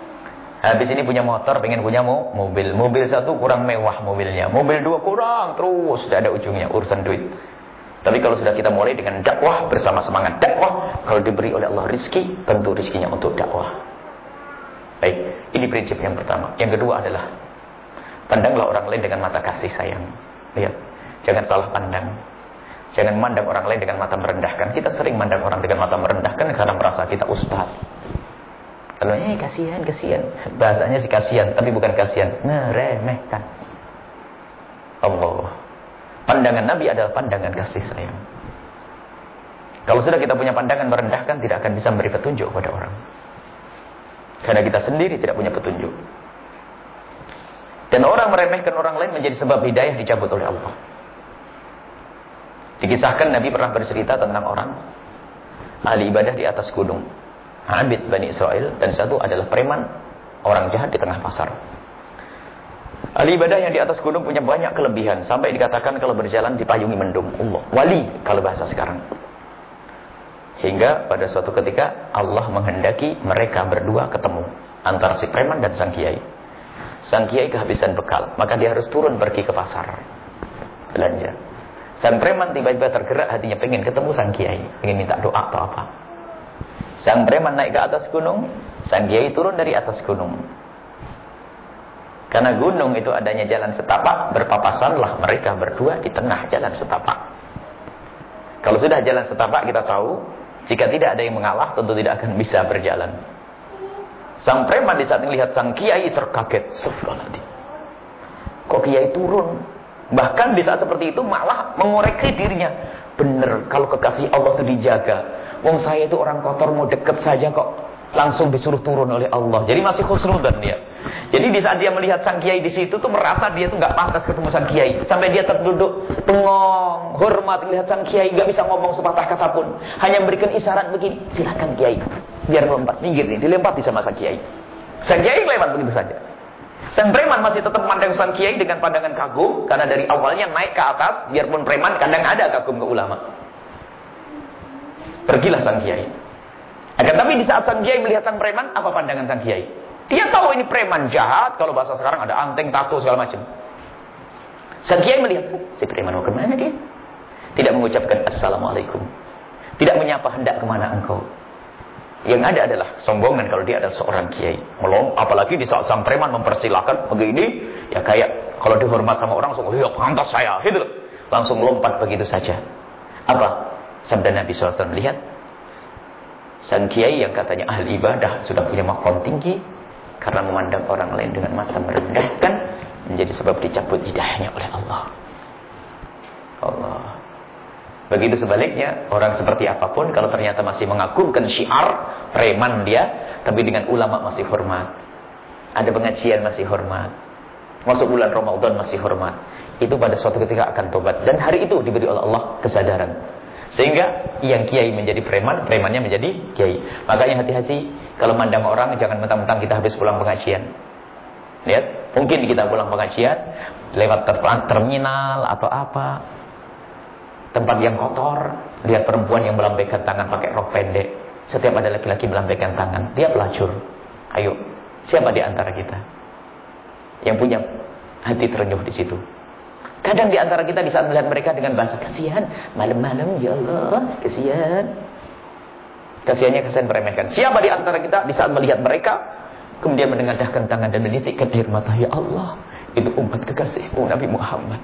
Habis ini punya motor, pengen punya mobil. Mobil satu kurang mewah mobilnya. Mobil dua kurang, terus tidak ada ujungnya urusan duit. Tapi kalau sudah kita mulai dengan dakwah bersama semangat dakwah, kalau diberi oleh Allah rizki, tentu rizkinya untuk dakwah. Baik, ini prinsip yang pertama. Yang kedua adalah pandanglah orang lain dengan mata kasih sayang. Lihat, jangan salah pandang. Jangan memandang orang lain dengan mata merendahkan. Kita sering memandang orang dengan mata merendahkan karena merasa kita ustaz. Kalau eh kasihan, kasihan. Bahasanya sih kasihan, tapi bukan kasihan, meremehkan. Allah. Pandangan Nabi adalah pandangan kasih sayang. Kalau sudah kita punya pandangan merendahkan, tidak akan bisa memberi petunjuk kepada orang. Karena kita sendiri tidak punya petunjuk. Dan orang meremehkan orang lain menjadi sebab hidayah dicabut oleh Allah. Dikisahkan Nabi pernah bercerita tentang orang ahli ibadah di atas gunung. Abid Bani Israel dan satu adalah preman orang jahat di tengah pasar. Ahli ibadah yang di atas gunung punya banyak kelebihan. Sampai dikatakan kalau berjalan dipayungi mendung. Allah. Wali kalau bahasa sekarang. Hingga pada suatu ketika Allah menghendaki mereka berdua ketemu. Antara si preman dan sang kiai. Sang kiai kehabisan bekal. Maka dia harus turun pergi ke pasar. Belanja. Sang preman tiba-tiba tergerak hatinya pengen ketemu sang kiai. Pengen minta doa atau apa. Sang preman naik ke atas gunung. Sang kiai turun dari atas gunung. Karena gunung itu adanya jalan setapak, berpapasanlah mereka berdua di tengah jalan setapak. Kalau sudah jalan setapak kita tahu, jika tidak ada yang mengalah tentu tidak akan bisa berjalan. Sang preman di saat melihat sang kiai terkaget. Astagfirullahaladzim. Kok kiai turun? Bahkan di saat seperti itu malah mengoreksi dirinya. Benar, kalau kekasih Allah itu dijaga. Wong saya itu orang kotor mau deket saja kok langsung disuruh turun oleh Allah. Jadi masih khusnudan dia. Jadi di saat dia melihat sang kiai di situ tuh merasa dia tuh nggak pantas ketemu sang kiai. Sampai dia terduduk bengong, hormat melihat sang kiai, nggak bisa ngomong sepatah kata pun. Hanya memberikan isyarat begini, silakan kiai. Biar lompat, minggir nih, dilempati sama sang kiai. Sang kiai lewat begitu saja. Sang preman masih tetap memandang sang kiai dengan pandangan kagum karena dari awalnya naik ke atas, biarpun preman kadang ada kagum ke ulama. Pergilah sang kiai. Akan tapi di saat sang kiai melihat sang preman, apa pandangan sang kiai? Dia tahu ini preman jahat, kalau bahasa sekarang ada anteng, tato segala macam. Sang kiai melihat, si preman mau ke mana dia? Tidak mengucapkan assalamualaikum. Tidak menyapa hendak ke mana engkau. Yang ada adalah sombongan kalau dia adalah seorang kiai. Melom, apalagi di saat sang preman mempersilahkan begini, ya kayak kalau dihormat sama orang langsung, ya pantas saya, gitu. Langsung lompat begitu saja. Apa? Sabda Nabi SAW melihat sang kiai yang katanya ahli ibadah sudah punya makom tinggi karena memandang orang lain dengan mata merendahkan menjadi sebab dicabut hidayahnya oleh Allah. Allah. Begitu sebaliknya, orang seperti apa pun kalau ternyata masih mengagumkan syiar preman dia, tapi dengan ulama masih hormat. Ada pengajian masih hormat. Masuk bulan Ramadan masih hormat. Itu pada suatu ketika akan tobat dan hari itu diberi oleh Allah kesadaran. Sehingga yang kiai menjadi preman, premannya menjadi kiai. Makanya hati-hati kalau mandang orang jangan mentang-mentang kita habis pulang pengajian. Lihat, mungkin kita pulang pengajian lewat terminal atau apa, tempat yang kotor, lihat perempuan yang melambaikan tangan pakai rok pendek. Setiap ada laki-laki melambaikan tangan, dia pelacur. Ayo, siapa di antara kita yang punya hati terenyuh di situ? Kadang di antara kita di saat melihat mereka dengan bahasa kasihan, malam-malam ya Allah, kasihan. Kasihannya kasihan meremehkan. Siapa di antara kita di saat melihat mereka kemudian menengadahkan tangan dan menitikkan air mata, ya Allah, itu umat kekasihmu Nabi Muhammad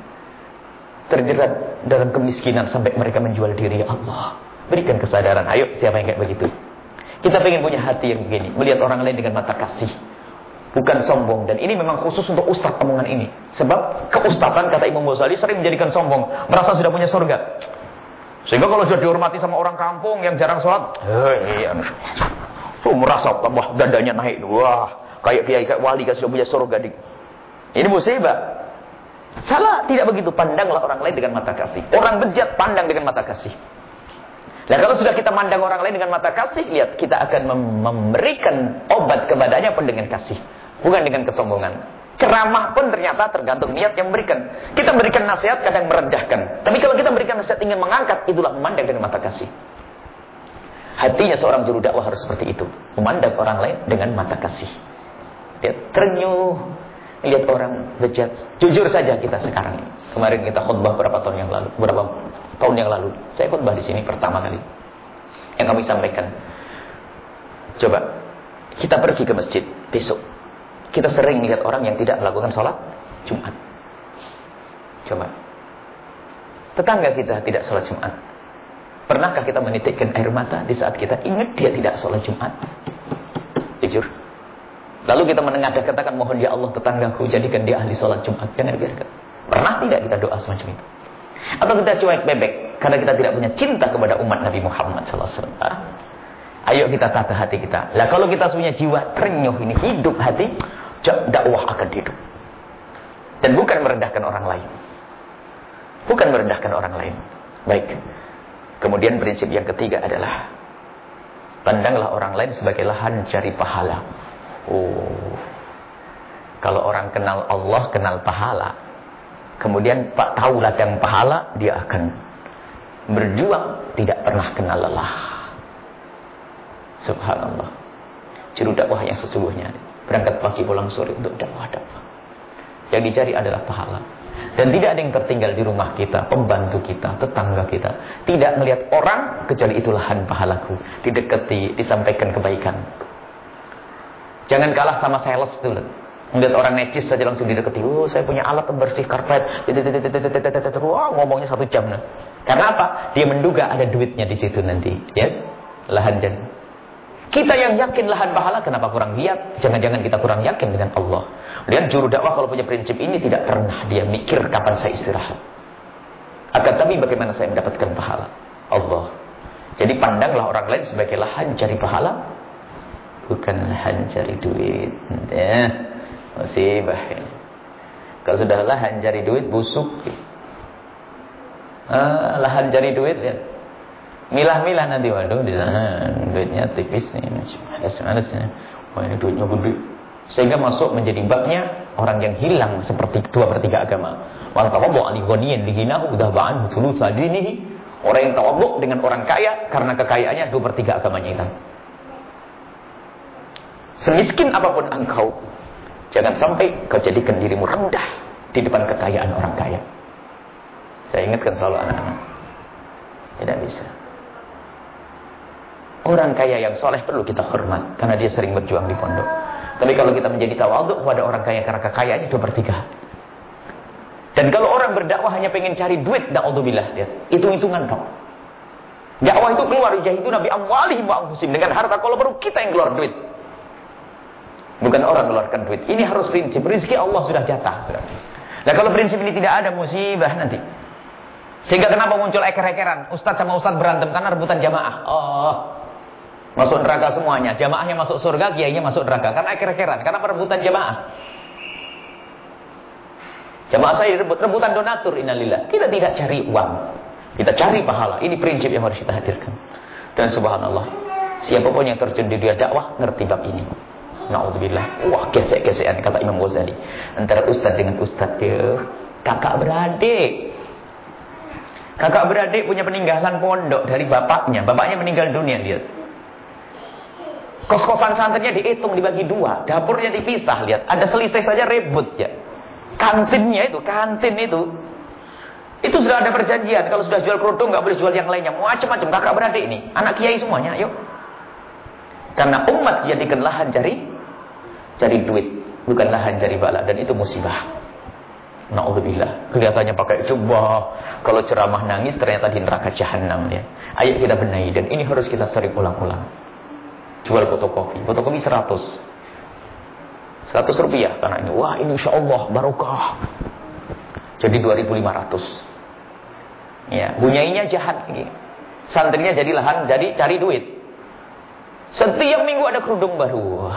terjerat dalam kemiskinan sampai mereka menjual diri ya Allah. Berikan kesadaran. Ayo, siapa yang kayak begitu? Kita pengen punya hati yang begini, melihat orang lain dengan mata kasih. Bukan sombong dan ini memang khusus untuk ustaz omongan ini. Sebab keustatan kata Imam Ghazali sering menjadikan sombong, merasa sudah punya surga. Sehingga kalau sudah dihormati sama orang kampung yang jarang sholat, hei, tuh merasa wah dadanya naik, wah kayak kiai kayak wali kan sudah punya surga. Ini musibah. Salah, tidak begitu. Pandanglah orang lain dengan mata kasih. Orang bejat pandang dengan mata kasih. Nah kalau sudah kita mandang orang lain dengan mata kasih, lihat kita akan mem memberikan obat kepadanya pun dengan kasih. Bukan dengan kesombongan. Ceramah pun ternyata tergantung niat yang memberikan. Kita berikan nasihat kadang merendahkan. Tapi kalau kita berikan nasihat ingin mengangkat, itulah memandang dengan mata kasih. Hatinya seorang juru dakwah harus seperti itu. Memandang orang lain dengan mata kasih. Dia ternyuh, lihat orang bejat. Jujur saja kita sekarang. Kemarin kita khutbah berapa tahun yang lalu, berapa tahun yang lalu. Saya khutbah di sini pertama kali. Yang kami sampaikan. Coba kita pergi ke masjid besok. Kita sering melihat orang yang tidak melakukan sholat Jumat. Coba. Tetangga kita tidak sholat Jumat. Pernahkah kita menitikkan air mata di saat kita ingat dia tidak sholat Jumat? Jujur. Lalu kita menengadah katakan mohon ya Allah tetanggaku jadikan dia ahli sholat Jumat. Jangan biarkan. Pernah tidak kita doa semacam itu? Atau kita cuek bebek karena kita tidak punya cinta kepada umat Nabi Muhammad SAW. Ayo kita tata hati kita. Lah kalau kita punya jiwa terenyuh ini hidup hati, dakwah akan hidup. Dan bukan merendahkan orang lain. Bukan merendahkan orang lain. Baik. Kemudian prinsip yang ketiga adalah pandanglah orang lain sebagai lahan cari pahala. Oh. Kalau orang kenal Allah, kenal pahala. Kemudian Pak tahu ladang pahala, dia akan berjuang, tidak pernah kenal lelah. Subhanallah. Juru dakwah yang sesungguhnya. Berangkat pagi pulang sore untuk dakwah-dakwah. Yang dicari adalah pahala. Dan tidak ada yang tertinggal di rumah kita, pembantu kita, tetangga kita. Tidak melihat orang, kecuali itu lahan pahalaku. Didekati, disampaikan kebaikan. Jangan kalah sama sales loh. Melihat orang necis saja langsung didekati. Oh, saya punya alat pembersih karpet. Wah, ngomongnya satu jam. Karena apa? Dia menduga ada duitnya di situ nanti. Ya, lahan dan kita yang yakin lahan pahala kenapa kurang giat? Jangan-jangan kita kurang yakin dengan Allah. Lihat juru dakwah kalau punya prinsip ini tidak pernah dia mikir kapan saya istirahat. Akan tapi bagaimana saya mendapatkan pahala? Allah. Jadi pandanglah orang lain sebagai lahan cari pahala bukan lahan cari duit. Ya, musibah. Ya. Kalau sudah lahan cari duit busuk. Ah, lahan cari duit ya. Milah-milah nanti waduh di sana duitnya tipis nih. Ada sebenarnya. Wah ini duitnya gede. Sehingga masuk menjadi babnya orang yang hilang seperti dua per tiga agama. Man tawaddu ali ghaniyin lihinahu dhaba anhu ini Orang yang tawaddu dengan orang kaya karena kekayaannya dua per tiga agamanya hilang. Semiskin apa pun engkau, jangan sampai kau jadikan dirimu rendah di depan kekayaan orang kaya. Saya ingatkan selalu anak-anak. Tidak bisa. Orang kaya yang soleh perlu kita hormat karena dia sering berjuang di pondok. Tapi kalau kita menjadi tawaduk pada orang kaya karena kekayaannya itu bertiga. Dan kalau orang berdakwah hanya pengen cari duit, na'udzubillah dia. Hitung-hitungan dong. Dakwah itu keluar itu Nabi amwalihim wa dengan harta kalau baru kita yang keluar duit. Bukan orang keluarkan duit. Ini harus prinsip. Rizki Allah sudah jatah. Sudah. Nah kalau prinsip ini tidak ada musibah nanti. Sehingga kenapa muncul eker-ekeran? Ustadz sama ustadz berantem karena rebutan jamaah. Oh, Masuk neraka semuanya. Jamaahnya masuk surga, kiainya masuk neraka. Karena akhir-akhiran. Karena perebutan jamaah. Jamaah saya rebut. Rebutan donatur innalillah. Kita tidak cari uang. Kita cari pahala. Ini prinsip yang harus kita hadirkan. Dan subhanallah. Siapa pun yang terjun di dunia dakwah, ngerti bab ini. Na'udzubillah. Wah, gesek-gesekan kata Imam Ghazali. Antara ustaz dengan ustaz. Ya, kakak beradik. Kakak beradik punya peninggalan pondok dari bapaknya. Bapaknya meninggal dunia dia. Kos-kosan santrinya dihitung dibagi dua, dapurnya dipisah, lihat. Ada selisih saja ribut ya. Kantinnya itu, kantin itu. Itu sudah ada perjanjian. Kalau sudah jual kerudung nggak boleh jual yang lainnya. Macam-macam kakak beradik ini. Anak kiai semuanya, yuk. Karena umat jadikan lahan cari cari duit, bukan lahan cari bala dan itu musibah. Na'udzubillah. Kelihatannya pakai jubah. Kalau ceramah nangis ternyata di neraka jahanam ya. Ayo kita benahi dan ini harus kita sering ulang-ulang. Jual fotokopi. Fotokopi 100. 100 rupiah karena ini. Wah ini insya Allah barokah. Jadi 2500. Ya, bunyainya jahat lagi. Santrinya jadi lahan, jadi cari duit. Setiap minggu ada kerudung baru.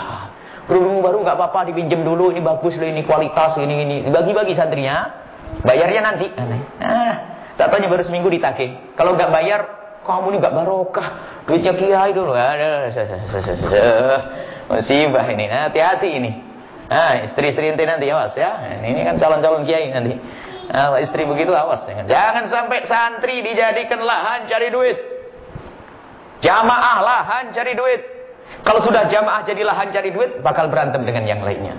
Kerudung baru nggak apa-apa dipinjam dulu, ini bagus loh, ini kualitas, ini ini. Dibagi-bagi santrinya. Bayarnya nanti. Nah, tak tanya baru seminggu ditagih. Kalau nggak bayar, kamu ini nggak barokah. Duitnya kiai dulu. Ada musibah ini. Hati-hati ini. Nah, istri-istri ente nanti awas ya. Ini kan calon-calon kiai nanti. Nah, istri begitu awas. Jangan sampai santri dijadikan lahan cari duit. Jamaah lahan cari duit. Kalau sudah jamaah jadi lahan cari duit, bakal berantem dengan yang lainnya.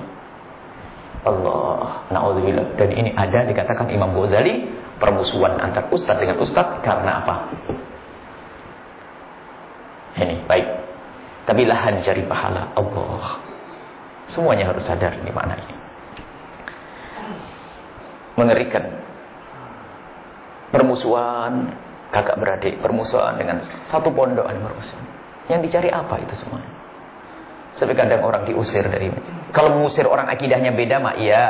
Allah, naudzubillah. Dan ini ada dikatakan Imam Ghazali permusuhan antar ustadz dengan ustadz karena apa? Ini baik. Tapi lahan cari pahala Allah. Semuanya harus sadar di mana ini. Mengerikan. Permusuhan kakak beradik, permusuhan dengan satu pondok permusuhan. Yang dicari apa itu semua? Sampai kadang orang diusir dari Kalau mengusir orang akidahnya beda mah iya.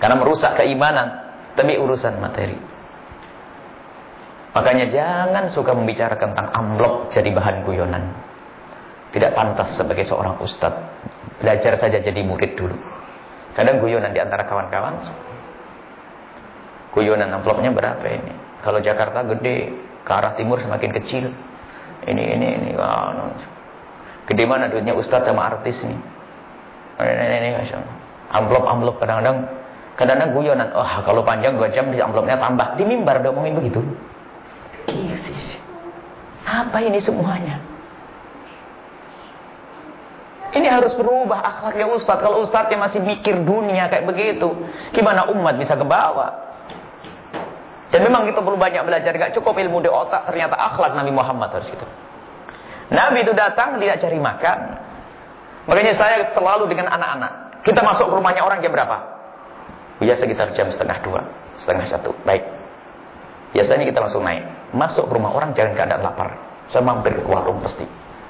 Karena merusak keimanan. Tapi urusan materi. Makanya jangan suka membicarakan tentang amblok jadi bahan guyonan. Tidak pantas sebagai seorang ustadz. Belajar saja jadi murid dulu. Kadang guyonan di antara kawan-kawan. Guyonan amplopnya berapa ini? Kalau Jakarta gede, ke arah timur semakin kecil. Ini, ini, ini. Wah, gede mana duitnya ustadz sama artis ini? Ini, ini, ini. Amplop-amplop kadang-kadang kadang-kadang guyonan. Oh, kalau panjang dua jam di amplopnya tambah. Di mimbar udah ngomongin begitu. Apa ini semuanya? Ini harus berubah akhlaknya Ustadz. Kalau Ustadznya masih mikir dunia kayak begitu, gimana umat bisa ke bawah? Dan memang kita perlu banyak belajar. Gak cukup ilmu di otak, ternyata akhlak Nabi Muhammad harus gitu. Nabi itu datang tidak cari makan. Makanya saya selalu dengan anak-anak. Kita masuk ke rumahnya orang jam berapa? Biasa sekitar jam setengah dua, setengah satu. Baik. Biasanya kita langsung naik. Masuk ke rumah orang jangan keadaan lapar. Saya mampir ke warung pasti.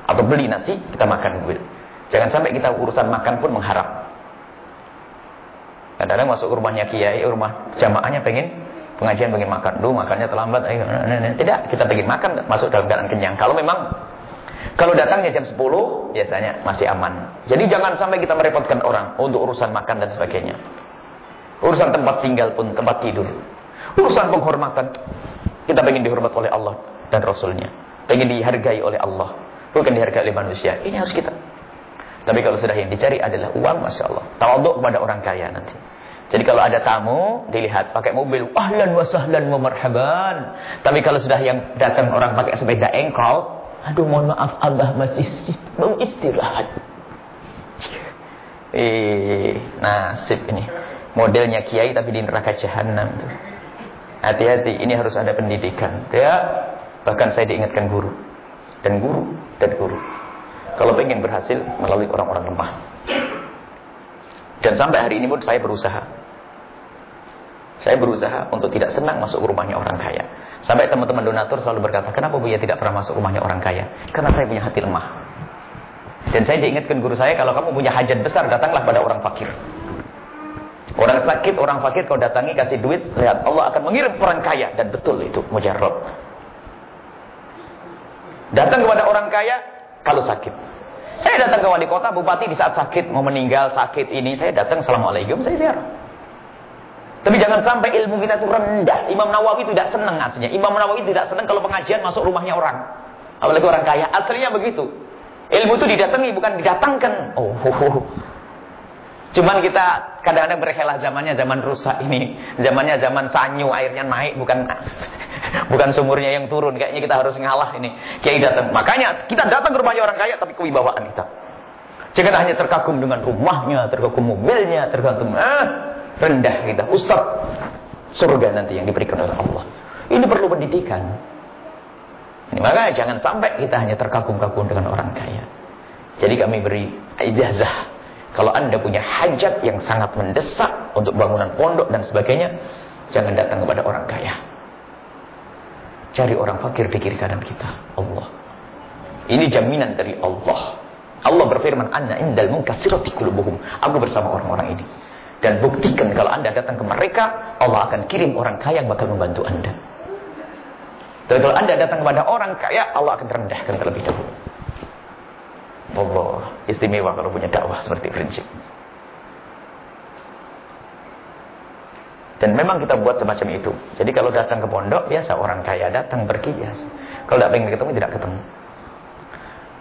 Atau beli nasi, kita makan duit. Jangan sampai kita urusan makan pun mengharap. Kadang-kadang masuk rumahnya kiai, rumah jamaahnya pengen pengajian pengen makan. Duh, makannya terlambat. Ayo. Tidak, kita pengen makan, masuk dalam keadaan kenyang. Kalau memang kalau datangnya jam 10, biasanya masih aman. Jadi jangan sampai kita merepotkan orang untuk urusan makan dan sebagainya. Urusan tempat tinggal pun, tempat tidur. Urusan penghormatan. Kita ingin dihormat oleh Allah dan Rasulnya. Ingin dihargai oleh Allah. Bukan dihargai oleh manusia. Ini harus kita. Tapi kalau sudah yang dicari adalah uang, Masya Allah. Tawaduk kepada orang kaya nanti. Jadi kalau ada tamu, dilihat pakai mobil, ahlan wa sahlan wa marhaban. Tapi kalau sudah yang datang orang pakai sepeda engkol, aduh mohon maaf Abah masih mau istirahat. Eh, nasib ini. Modelnya kiai tapi di neraka jahanam tuh. Hati-hati, ini harus ada pendidikan. Ya, bahkan saya diingatkan guru. Dan guru, dan guru. Kalau pengen berhasil melalui orang-orang lemah. Dan sampai hari ini pun saya berusaha. Saya berusaha untuk tidak senang masuk rumahnya orang kaya. Sampai teman-teman donatur selalu berkata, kenapa Buya tidak pernah masuk rumahnya orang kaya? Karena saya punya hati lemah. Dan saya diingatkan guru saya, kalau kamu punya hajat besar, datanglah pada orang fakir. Orang sakit, orang fakir kau datangi kasih duit, lihat Allah akan mengirim orang kaya dan betul itu mujarab. Datang kepada orang kaya kalau sakit. Saya datang ke wali kota, bupati di saat sakit mau meninggal, sakit ini saya datang assalamualaikum, saya ziarah. Tapi jangan sampai ilmu kita itu rendah. Imam Nawawi tidak senang aslinya. Imam Nawawi tidak senang kalau pengajian masuk rumahnya orang. Apalagi orang kaya. Aslinya begitu. Ilmu itu didatangi bukan didatangkan. Oh, oh, oh. Cuman kita kadang-kadang berhelah zamannya zaman rusak ini. Zamannya zaman sanyu, airnya naik bukan (laughs) bukan sumurnya yang turun. Kayaknya kita harus ngalah ini. Kiai datang. Makanya kita datang ke rumahnya orang kaya tapi kewibawaan kita. Jangan hanya terkagum dengan rumahnya, terkagum mobilnya, tergantung eh, rendah kita. Ustaz, surga nanti yang diberikan oleh Allah. Ini perlu pendidikan. Ini, makanya jangan sampai kita hanya terkagum-kagum dengan orang kaya. Jadi kami beri ijazah kalau anda punya hajat yang sangat mendesak untuk bangunan pondok dan sebagainya, jangan datang kepada orang kaya. Cari orang fakir di kiri kanan kita. Allah. Ini jaminan dari Allah. Allah berfirman, Anna indal munkasirati kulubuhum. Aku bersama orang-orang ini. Dan buktikan kalau anda datang ke mereka, Allah akan kirim orang kaya yang bakal membantu anda. Dan kalau anda datang kepada orang kaya, Allah akan rendahkan terlebih dahulu. Allah istimewa kalau punya dakwah seperti prinsip. Dan memang kita buat semacam itu. Jadi kalau datang ke pondok, biasa orang kaya datang pergi biasa. Kalau tidak pengen ketemu, tidak ketemu.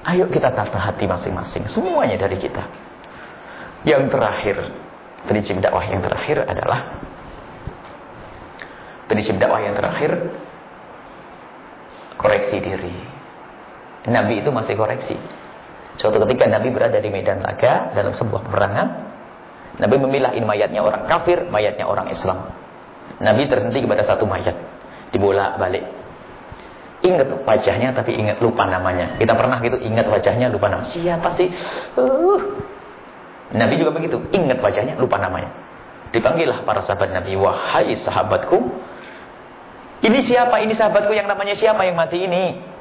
Ayo kita tata hati masing-masing. Semuanya dari kita. Yang terakhir, prinsip dakwah yang terakhir adalah prinsip dakwah yang terakhir koreksi diri. Nabi itu masih koreksi. Suatu ketika Nabi berada di medan laga dalam sebuah peperangan, Nabi memilah ini mayatnya orang kafir, mayatnya orang Islam. Nabi terhenti kepada satu mayat, dibolak balik. Ingat wajahnya tapi ingat lupa namanya. Kita pernah gitu ingat wajahnya lupa nama. Siapa sih? Uh. Nabi juga begitu, ingat wajahnya lupa namanya. Dipanggillah para sahabat Nabi, wahai sahabatku. Ini siapa? Ini sahabatku yang namanya siapa yang mati ini?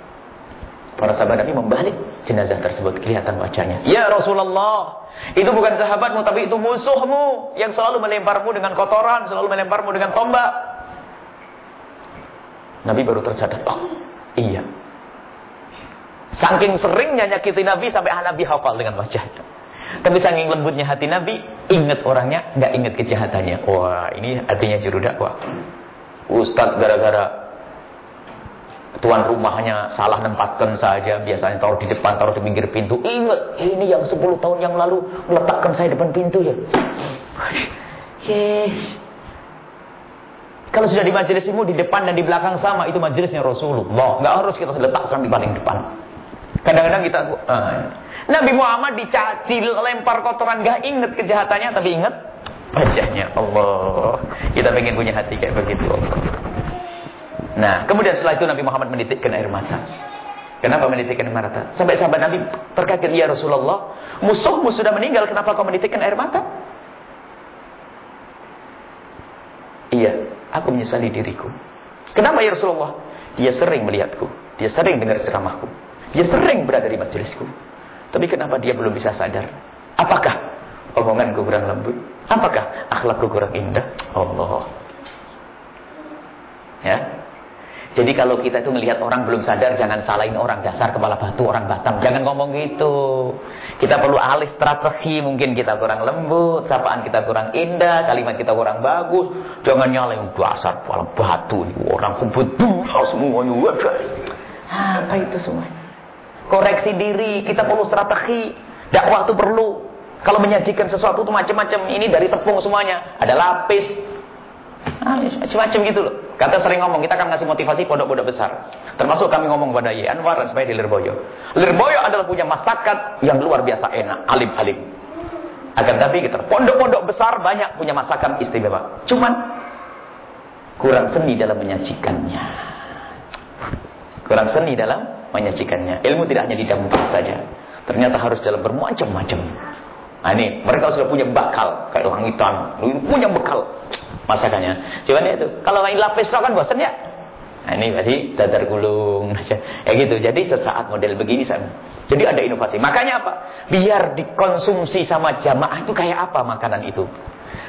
Para sahabat Nabi membalik jenazah tersebut. Kelihatan wajahnya. Ya Rasulullah. Itu bukan sahabatmu tapi itu musuhmu. Yang selalu melemparmu dengan kotoran. Selalu melemparmu dengan tombak. Nabi baru tersadar. Oh iya. Saking seringnya nyakiti Nabi sampai Nabi hafal dengan wajahnya. Tapi saking lembutnya hati Nabi, ingat orangnya, nggak ingat kejahatannya. Wah, ini artinya juru dakwah. Ustadz gara-gara tuan rumahnya salah nempatkan saja. Biasanya taruh di depan taruh di pinggir pintu. Ingat ini yang 10 tahun yang lalu meletakkan saya depan pintu ya? Yes kalau sudah di majelismu di depan dan di belakang sama itu majelisnya Rasulullah. Nggak harus kita letakkan di paling depan. Kadang-kadang kita uh, Nabi Muhammad dicaci lempar kotoran. Nggak ingat kejahatannya tapi ingat wajahnya. Allah. Kita pengen punya hati kayak begitu Allah Nah, kemudian setelah itu Nabi Muhammad menitikkan air mata. Kenapa menitikkan air mata? Sampai sahabat Nabi terkaget, "Ya Rasulullah, musuhmu sudah meninggal, kenapa kau menitikkan air mata?" Iya, aku menyesali diriku. Kenapa ya Rasulullah? Dia sering melihatku, dia sering dengar ceramahku, dia sering berada di majelisku. Tapi kenapa dia belum bisa sadar? Apakah omonganku kurang lembut? Apakah akhlakku kurang indah? Allah. Ya, jadi kalau kita itu melihat orang belum sadar, jangan salahin orang dasar kepala batu, orang Batam. Jangan ngomong gitu. Kita perlu alih strategi, mungkin kita kurang lembut, sapaan kita kurang indah, kalimat kita kurang bagus. Jangan nyalain dasar kepala batu, orang betul semuanya. Apa itu semua? Koreksi diri, kita perlu strategi. Dakwah itu perlu. Kalau menyajikan sesuatu itu macam-macam. Ini dari tepung semuanya. Ada lapis. Ah, macam-macam gitu loh. Kata sering ngomong, kita akan ngasih motivasi pondok-pondok besar. Termasuk kami ngomong pada Ye Anwar dan supaya di Lirboyo. Lirboyo adalah punya masakan yang luar biasa enak. Alim-alim. Akan tapi kita pondok-pondok besar banyak punya masakan istimewa. Cuman kurang seni dalam menyajikannya. Kurang seni dalam menyajikannya. Ilmu tidak hanya di saja. Ternyata harus dalam bermacam-macam. Nah ini, mereka sudah punya bakal. Kayak langitan. Punya bekal masakannya. Cuman itu, kalau main lapis kan bosan ya. Nah, ini berarti dadar gulung. Ya gitu. Jadi sesaat model begini sana. Jadi ada inovasi. Makanya apa? Biar dikonsumsi sama jamaah itu kayak apa makanan itu.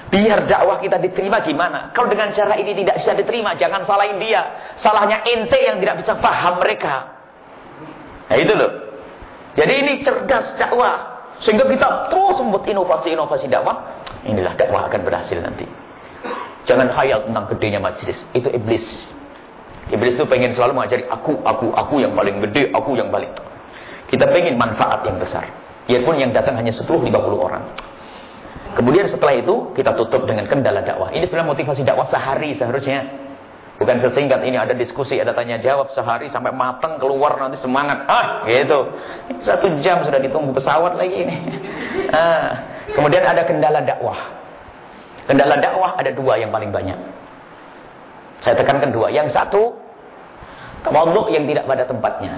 Biar dakwah kita diterima gimana? Kalau dengan cara ini tidak bisa diterima, jangan salahin dia. Salahnya ente yang tidak bisa paham mereka. Nah itu loh. Jadi ini cerdas dakwah. Sehingga kita terus membuat inovasi-inovasi dakwah. Inilah dakwah akan berhasil nanti. Jangan khayal tentang gedenya majlis. Itu iblis. Iblis itu pengen selalu mengajari aku, aku, aku yang paling gede, aku yang paling. Kita pengen manfaat yang besar. Ya pun yang datang hanya 10-50 orang. Kemudian setelah itu kita tutup dengan kendala dakwah. Ini sebenarnya motivasi dakwah sehari seharusnya. Bukan sesingkat ini ada diskusi, ada tanya jawab sehari sampai matang keluar nanti semangat. Ah, gitu. Satu jam sudah ditunggu pesawat lagi ini. Ah. Kemudian ada kendala dakwah. Kendala dakwah ada dua yang paling banyak. Saya tekankan dua. Yang satu, tawaduk yang tidak pada tempatnya.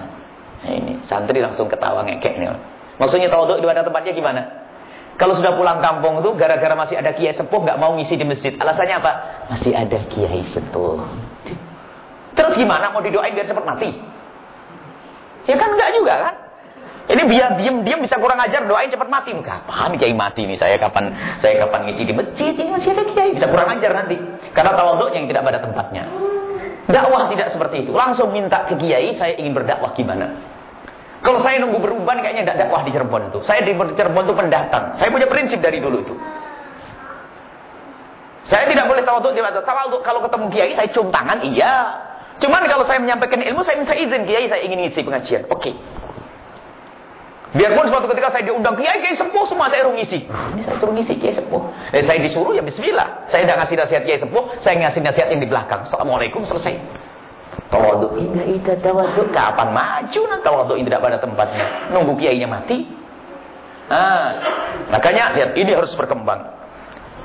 Nah, ini santri langsung ketawa ngekek nih. Maksudnya tawaduk di pada tempatnya gimana? Kalau sudah pulang kampung itu gara-gara masih ada kiai sepuh nggak mau ngisi di masjid. Alasannya apa? Masih ada kiai sepuh. Terus gimana mau didoain biar cepat mati? Ya kan enggak juga kan? Ini biar diam-diam bisa kurang ajar doain cepat mati. Kapan kiai mati nih saya kapan saya kapan ngisi di masjid ini masih ada kiai bisa kurang ajar nanti. Karena tawaduk yang tidak pada tempatnya. Dakwah tidak seperti itu. Langsung minta ke kiai saya ingin berdakwah gimana? Kalau saya nunggu beruban kayaknya tidak dakwah di Cirebon itu. Saya di Cirebon itu pendatang. Saya punya prinsip dari dulu itu. Saya tidak boleh tawaduk di Tawaduk kalau ketemu kiai saya cium tangan, iya. Cuman kalau saya menyampaikan ilmu saya minta izin kiai saya ingin ngisi pengajian. Oke. Okay. Biarpun suatu ketika saya diundang kiai, kiai sepuh semua saya suruh ngisi. Ini saya suruh ngisi kiai sepuh. Eh, saya disuruh ya bismillah. Saya tidak ngasih nasihat kiai sepuh, saya ngasih nasihat yang di belakang. Assalamualaikum selesai. Tawaduk indah ita tawaduk. Kapan maju nanti tawaduk ini tidak pada tempatnya. Nunggu kiainya mati. Ah, makanya lihat ini harus berkembang.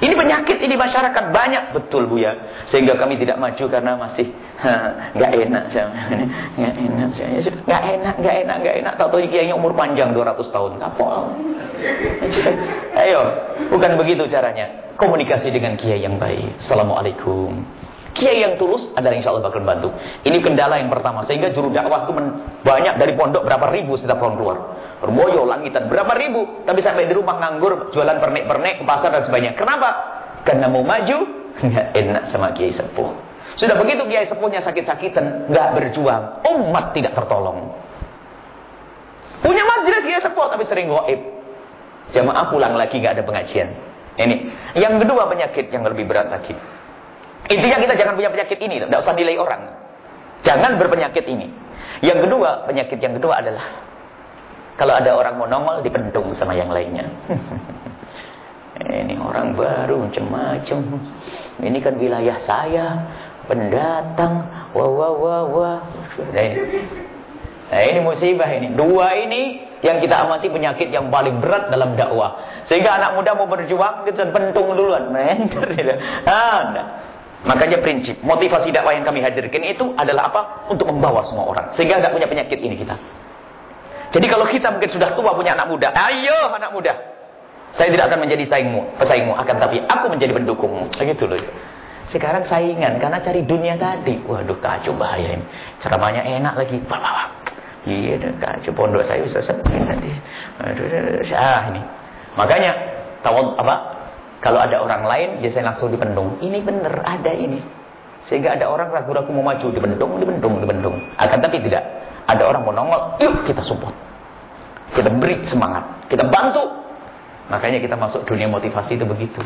Ini penyakit ini masyarakat banyak betul Bu ya. Sehingga kami tidak maju karena masih nggak enak saya. Nggak enak saya. Nggak enak, nggak enak, nggak enak. Tahu tahu kiainya umur panjang 200 tahun. Kapol. Ayo, bukan begitu caranya. Komunikasi dengan kiai yang baik. Assalamualaikum. Kiai yang tulus adalah insya Allah bakal bantu. Ini kendala yang pertama. Sehingga juru dakwah itu banyak dari pondok berapa ribu setiap tahun keluar. Berboyo, langitan, berapa ribu. Tapi sampai di rumah nganggur, jualan pernik-pernik ke pasar dan sebagainya. Kenapa? Karena mau maju, nggak enak sama kiai sepuh. Sudah begitu kiai sepuhnya sakit-sakitan, nggak berjuang. Umat tidak tertolong. Punya majelis kiai sepuh tapi sering goib. Jamaah pulang lagi nggak ada pengajian. Ini. Yang kedua penyakit yang lebih berat lagi. Intinya kita jangan punya penyakit ini, tidak usah nilai orang. Jangan berpenyakit ini. Yang kedua, penyakit yang kedua adalah kalau ada orang mau nongol dipendung sama yang lainnya. (laughs) ini orang baru macam-macam. Ini kan wilayah saya, pendatang. Wah wah wah wah. Nah ini. Nah ini musibah ini. Dua ini yang kita amati penyakit yang paling berat dalam dakwah. Sehingga anak muda mau berjuang kita pentung duluan. Ah, nah. Makanya prinsip, motivasi dakwah yang kami hadirkan itu adalah apa? Untuk membawa semua orang. Sehingga tidak punya penyakit ini kita. Jadi kalau kita mungkin sudah tua punya anak muda. Ayo anak muda. Saya tidak akan menjadi saingmu, pesaingmu. Akan tapi aku menjadi pendukungmu. Begitu loh. Sekarang saingan karena cari dunia tadi. Waduh kacau bahaya ini. Ceramahnya enak lagi. Bawa, Iya kacau. Pondok saya bisa sepi nanti. Aduh, ah ini. Makanya tahu apa kalau ada orang lain, biasanya langsung dipendung. Ini benar, ada ini. Sehingga ada orang ragu-ragu mau maju, dibendung, dibendung, dibendung. Akan tapi tidak. Ada orang mau nongol, yuk kita support. Kita beri semangat. Kita bantu. Makanya kita masuk dunia motivasi itu begitu.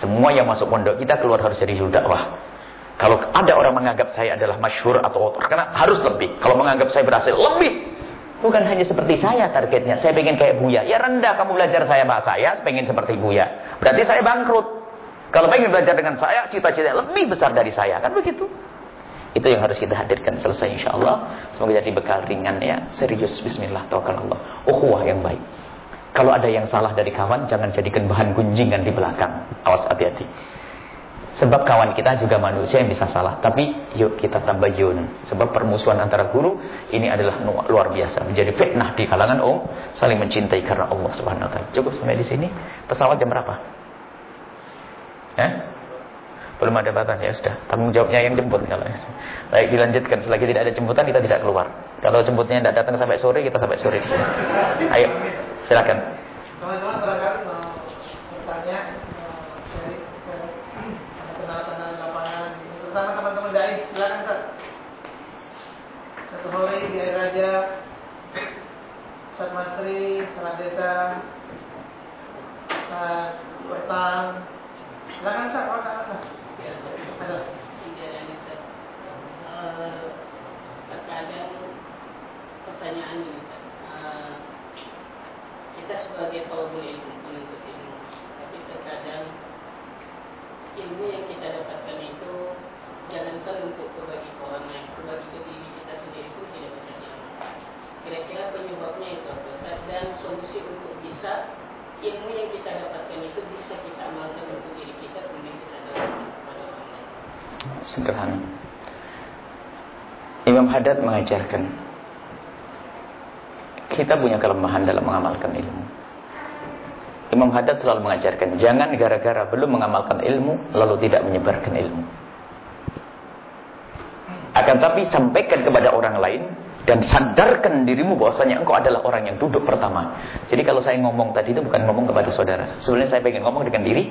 Semua yang masuk pondok kita keluar harus jadi dakwah. Kalau ada orang menganggap saya adalah masyhur atau terkenal, harus lebih. Kalau menganggap saya berhasil, lebih. Bukan hanya seperti saya targetnya. Saya pengen kayak Buya. Ya rendah kamu belajar saya bahasa saya, pengen seperti Buya. Berarti saya bangkrut. Kalau pengen belajar dengan saya, cita-cita lebih besar dari saya. Kan begitu? Itu yang harus kita hadirkan selesai insya Allah. Semoga jadi bekal ringan ya. Serius bismillah tawakal Allah. Ukhuwah yang baik. Kalau ada yang salah dari kawan, jangan jadikan bahan gunjingan di belakang. Awas hati-hati. Sebab kawan kita juga manusia yang bisa salah. Tapi yuk kita tabayun. Sebab permusuhan antara guru ini adalah luar biasa. Menjadi fitnah di kalangan om. Saling mencintai karena Allah subhanahu wa ta'ala. Cukup sampai di sini. Pesawat jam berapa? Eh? Belum ada batas ya sudah. Tanggung jawabnya yang jemput kalau Baik dilanjutkan. Selagi tidak ada jemputan kita tidak keluar. Kalau jemputnya tidak datang sampai sore kita sampai sore. Ayo silakan. Teman-teman bersama teman-teman dai. Silakan Ustaz. Satu hari di air raja Ustaz Masri, salat desa, Ustaz Bertang. Silakan Ustaz, kalau tak Ustaz. Ya, ada. Eh, terkadang pertanyaan ini Ustaz. Uh, kita sebagai kaum ilmu menuntut ilmu, tapi terkadang ilmu yang kita dapatkan itu jangankan untuk berbagi ke orang lain, berbagi ke diri kita sendiri pun tidak bisa diamalkan. Kira-kira penyebabnya itu apa? Dan solusi untuk bisa ilmu yang kita dapatkan itu bisa kita amalkan untuk diri kita kemudian kita dapatkan kepada orang lain. Sederhana. Imam Haddad mengajarkan kita punya kelemahan dalam mengamalkan ilmu. Imam Haddad selalu mengajarkan jangan gara-gara belum mengamalkan ilmu lalu tidak menyebarkan ilmu. Akan tapi sampaikan kepada orang lain dan sadarkan dirimu bahwasanya engkau adalah orang yang duduk pertama. Jadi kalau saya ngomong tadi itu bukan ngomong kepada saudara. Sebenarnya saya pengen ngomong dengan diri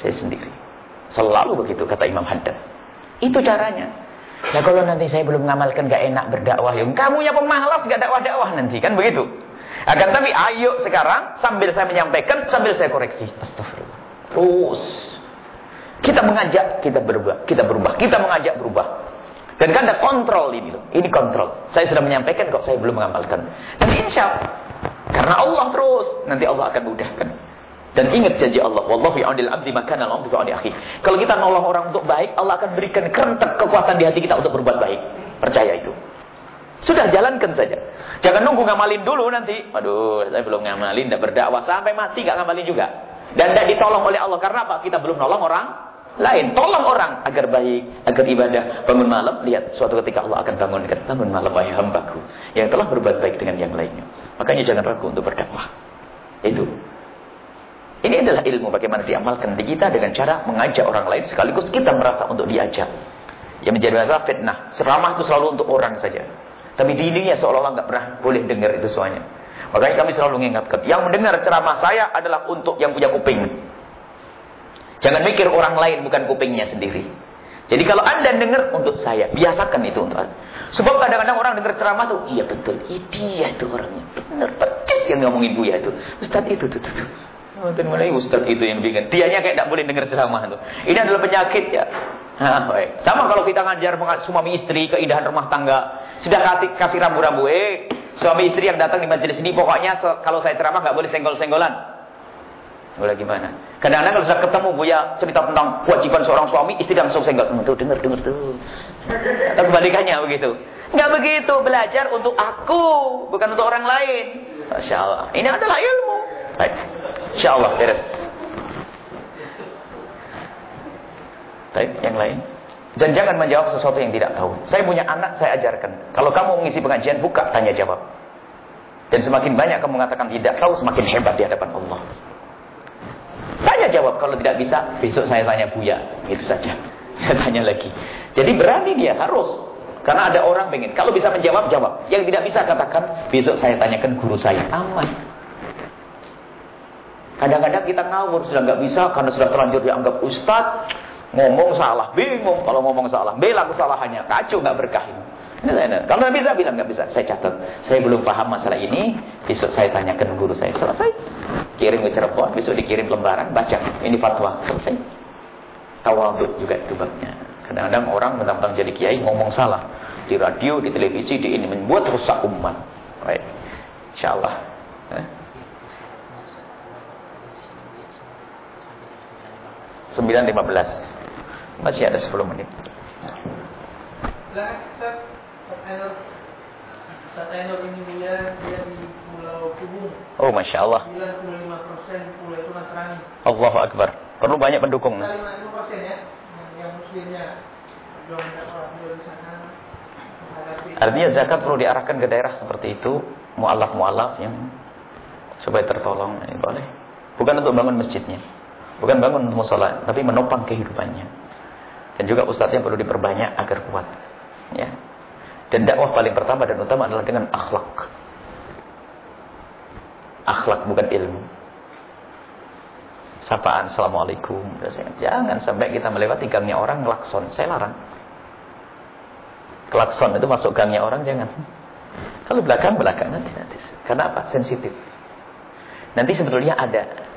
saya sendiri. Selalu begitu kata Imam Haddad. Itu caranya. Nah kalau nanti saya belum mengamalkan gak enak berdakwah, ya kamu yang pemalas gak dakwah-dakwah nanti kan begitu. Akan tapi ayo sekarang sambil saya menyampaikan sambil saya koreksi. Astagfirullah. Terus kita mengajak kita berubah, kita berubah, kita mengajak berubah. Dan kan ada kontrol ini loh. Ini kontrol. Saya sudah menyampaikan kok saya belum mengamalkan. Dan insya Allah. Karena Allah terus. Nanti Allah akan mudahkan. Dan ingat janji Allah. Wallahu ya'udil abdi makana bi'udi akhi. Kalau kita nolong orang untuk baik. Allah akan berikan kerentak kekuatan di hati kita untuk berbuat baik. Percaya itu. Sudah jalankan saja. Jangan nunggu ngamalin dulu nanti. Aduh, saya belum ngamalin, tidak berdakwah. Sampai mati gak ngamalin juga. Dan tidak ditolong oleh Allah. Karena apa? Kita belum nolong orang lain. Tolong orang agar baik, agar ibadah. Bangun malam, lihat suatu ketika Allah akan bangunkan. Bangun malam wahai hambaku. Yang telah berbuat baik dengan yang lainnya. Makanya jangan ragu untuk berdakwah. Itu. Ini adalah ilmu bagaimana diamalkan di kita dengan cara mengajak orang lain sekaligus kita merasa untuk diajak. Yang menjadi masalah fitnah. Ceramah itu selalu untuk orang saja. Tapi dirinya seolah-olah nggak pernah boleh dengar itu semuanya. Makanya kami selalu mengingatkan, yang mendengar ceramah saya adalah untuk yang punya kuping. Jangan mikir orang lain bukan kupingnya sendiri. Jadi kalau anda dengar untuk saya, biasakan itu untuk anda. Sebab kadang-kadang orang dengar ceramah tuh, iya betul, dia itu orangnya. Benar, persis yang ngomongin Buya itu. Ustaz itu, tuh, tuh. Mungkin mulai Ustaz itu yang bikin. Dianya kayak tidak boleh dengar ceramah tuh. Ini adalah penyakit ya. Nah, baik. Sama kalau kita ngajar suami istri, keindahan rumah tangga. Sudah kasih, kasih rambu-rambu, eh. Suami istri yang datang di majelis ini, pokoknya kalau saya ceramah nggak boleh senggol-senggolan. Boleh gimana? Kadang-kadang kalau sudah ketemu Buya cerita tentang kewajiban seorang suami, istri langsung senggol. Hmm, tuh dengar dengar tuh. Atau kebalikannya begitu. Enggak begitu, belajar untuk aku, bukan untuk orang lain. Masya Allah. Ini adalah ilmu. Baik. Insya Allah beres. Baik, yang lain. Dan jangan menjawab sesuatu yang tidak tahu. Saya punya anak, saya ajarkan. Kalau kamu mengisi pengajian, buka, tanya jawab. Dan semakin banyak kamu mengatakan tidak tahu, semakin hebat di hadapan Allah. Tanya jawab. Kalau tidak bisa, besok saya tanya Buya. Itu saja. (laughs) Saya tanya lagi. Jadi berani dia, harus. Karena ada orang pengen. Kalau bisa menjawab, jawab. Yang tidak bisa, katakan, besok saya tanyakan guru saya. Aman. Kadang-kadang kita ngawur, sudah nggak bisa, karena sudah terlanjur dianggap ustad. Ngomong salah, bingung. Kalau ngomong salah, bela kesalahannya. Kacau, nggak berkah ini. Kalau nggak bisa, bilang nggak bisa. Saya catat. Saya belum paham masalah ini. Besok saya tanyakan guru saya. Selesai. Kirim ke besok dikirim lembaran. Baca. Ini fatwa. Selesai. Tawaduk juga itu babnya. Kadang-kadang orang mentang jadi kiai ngomong salah. Di radio, di televisi, di ini. Membuat rusak umat. Baik. Insyaallah. Eh? 9.15 Masih ada 10 menit ini dia, dia di Pulau Kubung Oh Masya Allah. 95% pulau itu Nasrani Allahu Akbar. Perlu banyak pendukung. 95% ya Yang muslimnya. Belum dakwah di sana Artinya zakat perlu diarahkan ke daerah seperti itu Mu'alaf-mu'alaf yang Supaya tertolong. Ini Boleh. Bukan untuk bangun masjidnya. Bukan bangun musola, tapi menopang kehidupannya. Dan juga ustadznya perlu diperbanyak agar kuat. Ya. Dan dakwah paling pertama dan utama adalah dengan akhlak. Akhlak bukan ilmu. Sapaan, Assalamualaikum. Jangan sampai kita melewati gangnya orang ngelakson. Saya larang. Klakson itu masuk gangnya orang, jangan. Kalau belakang, belakang. Nanti, nanti. Karena apa? Sensitif. Nanti sebetulnya ada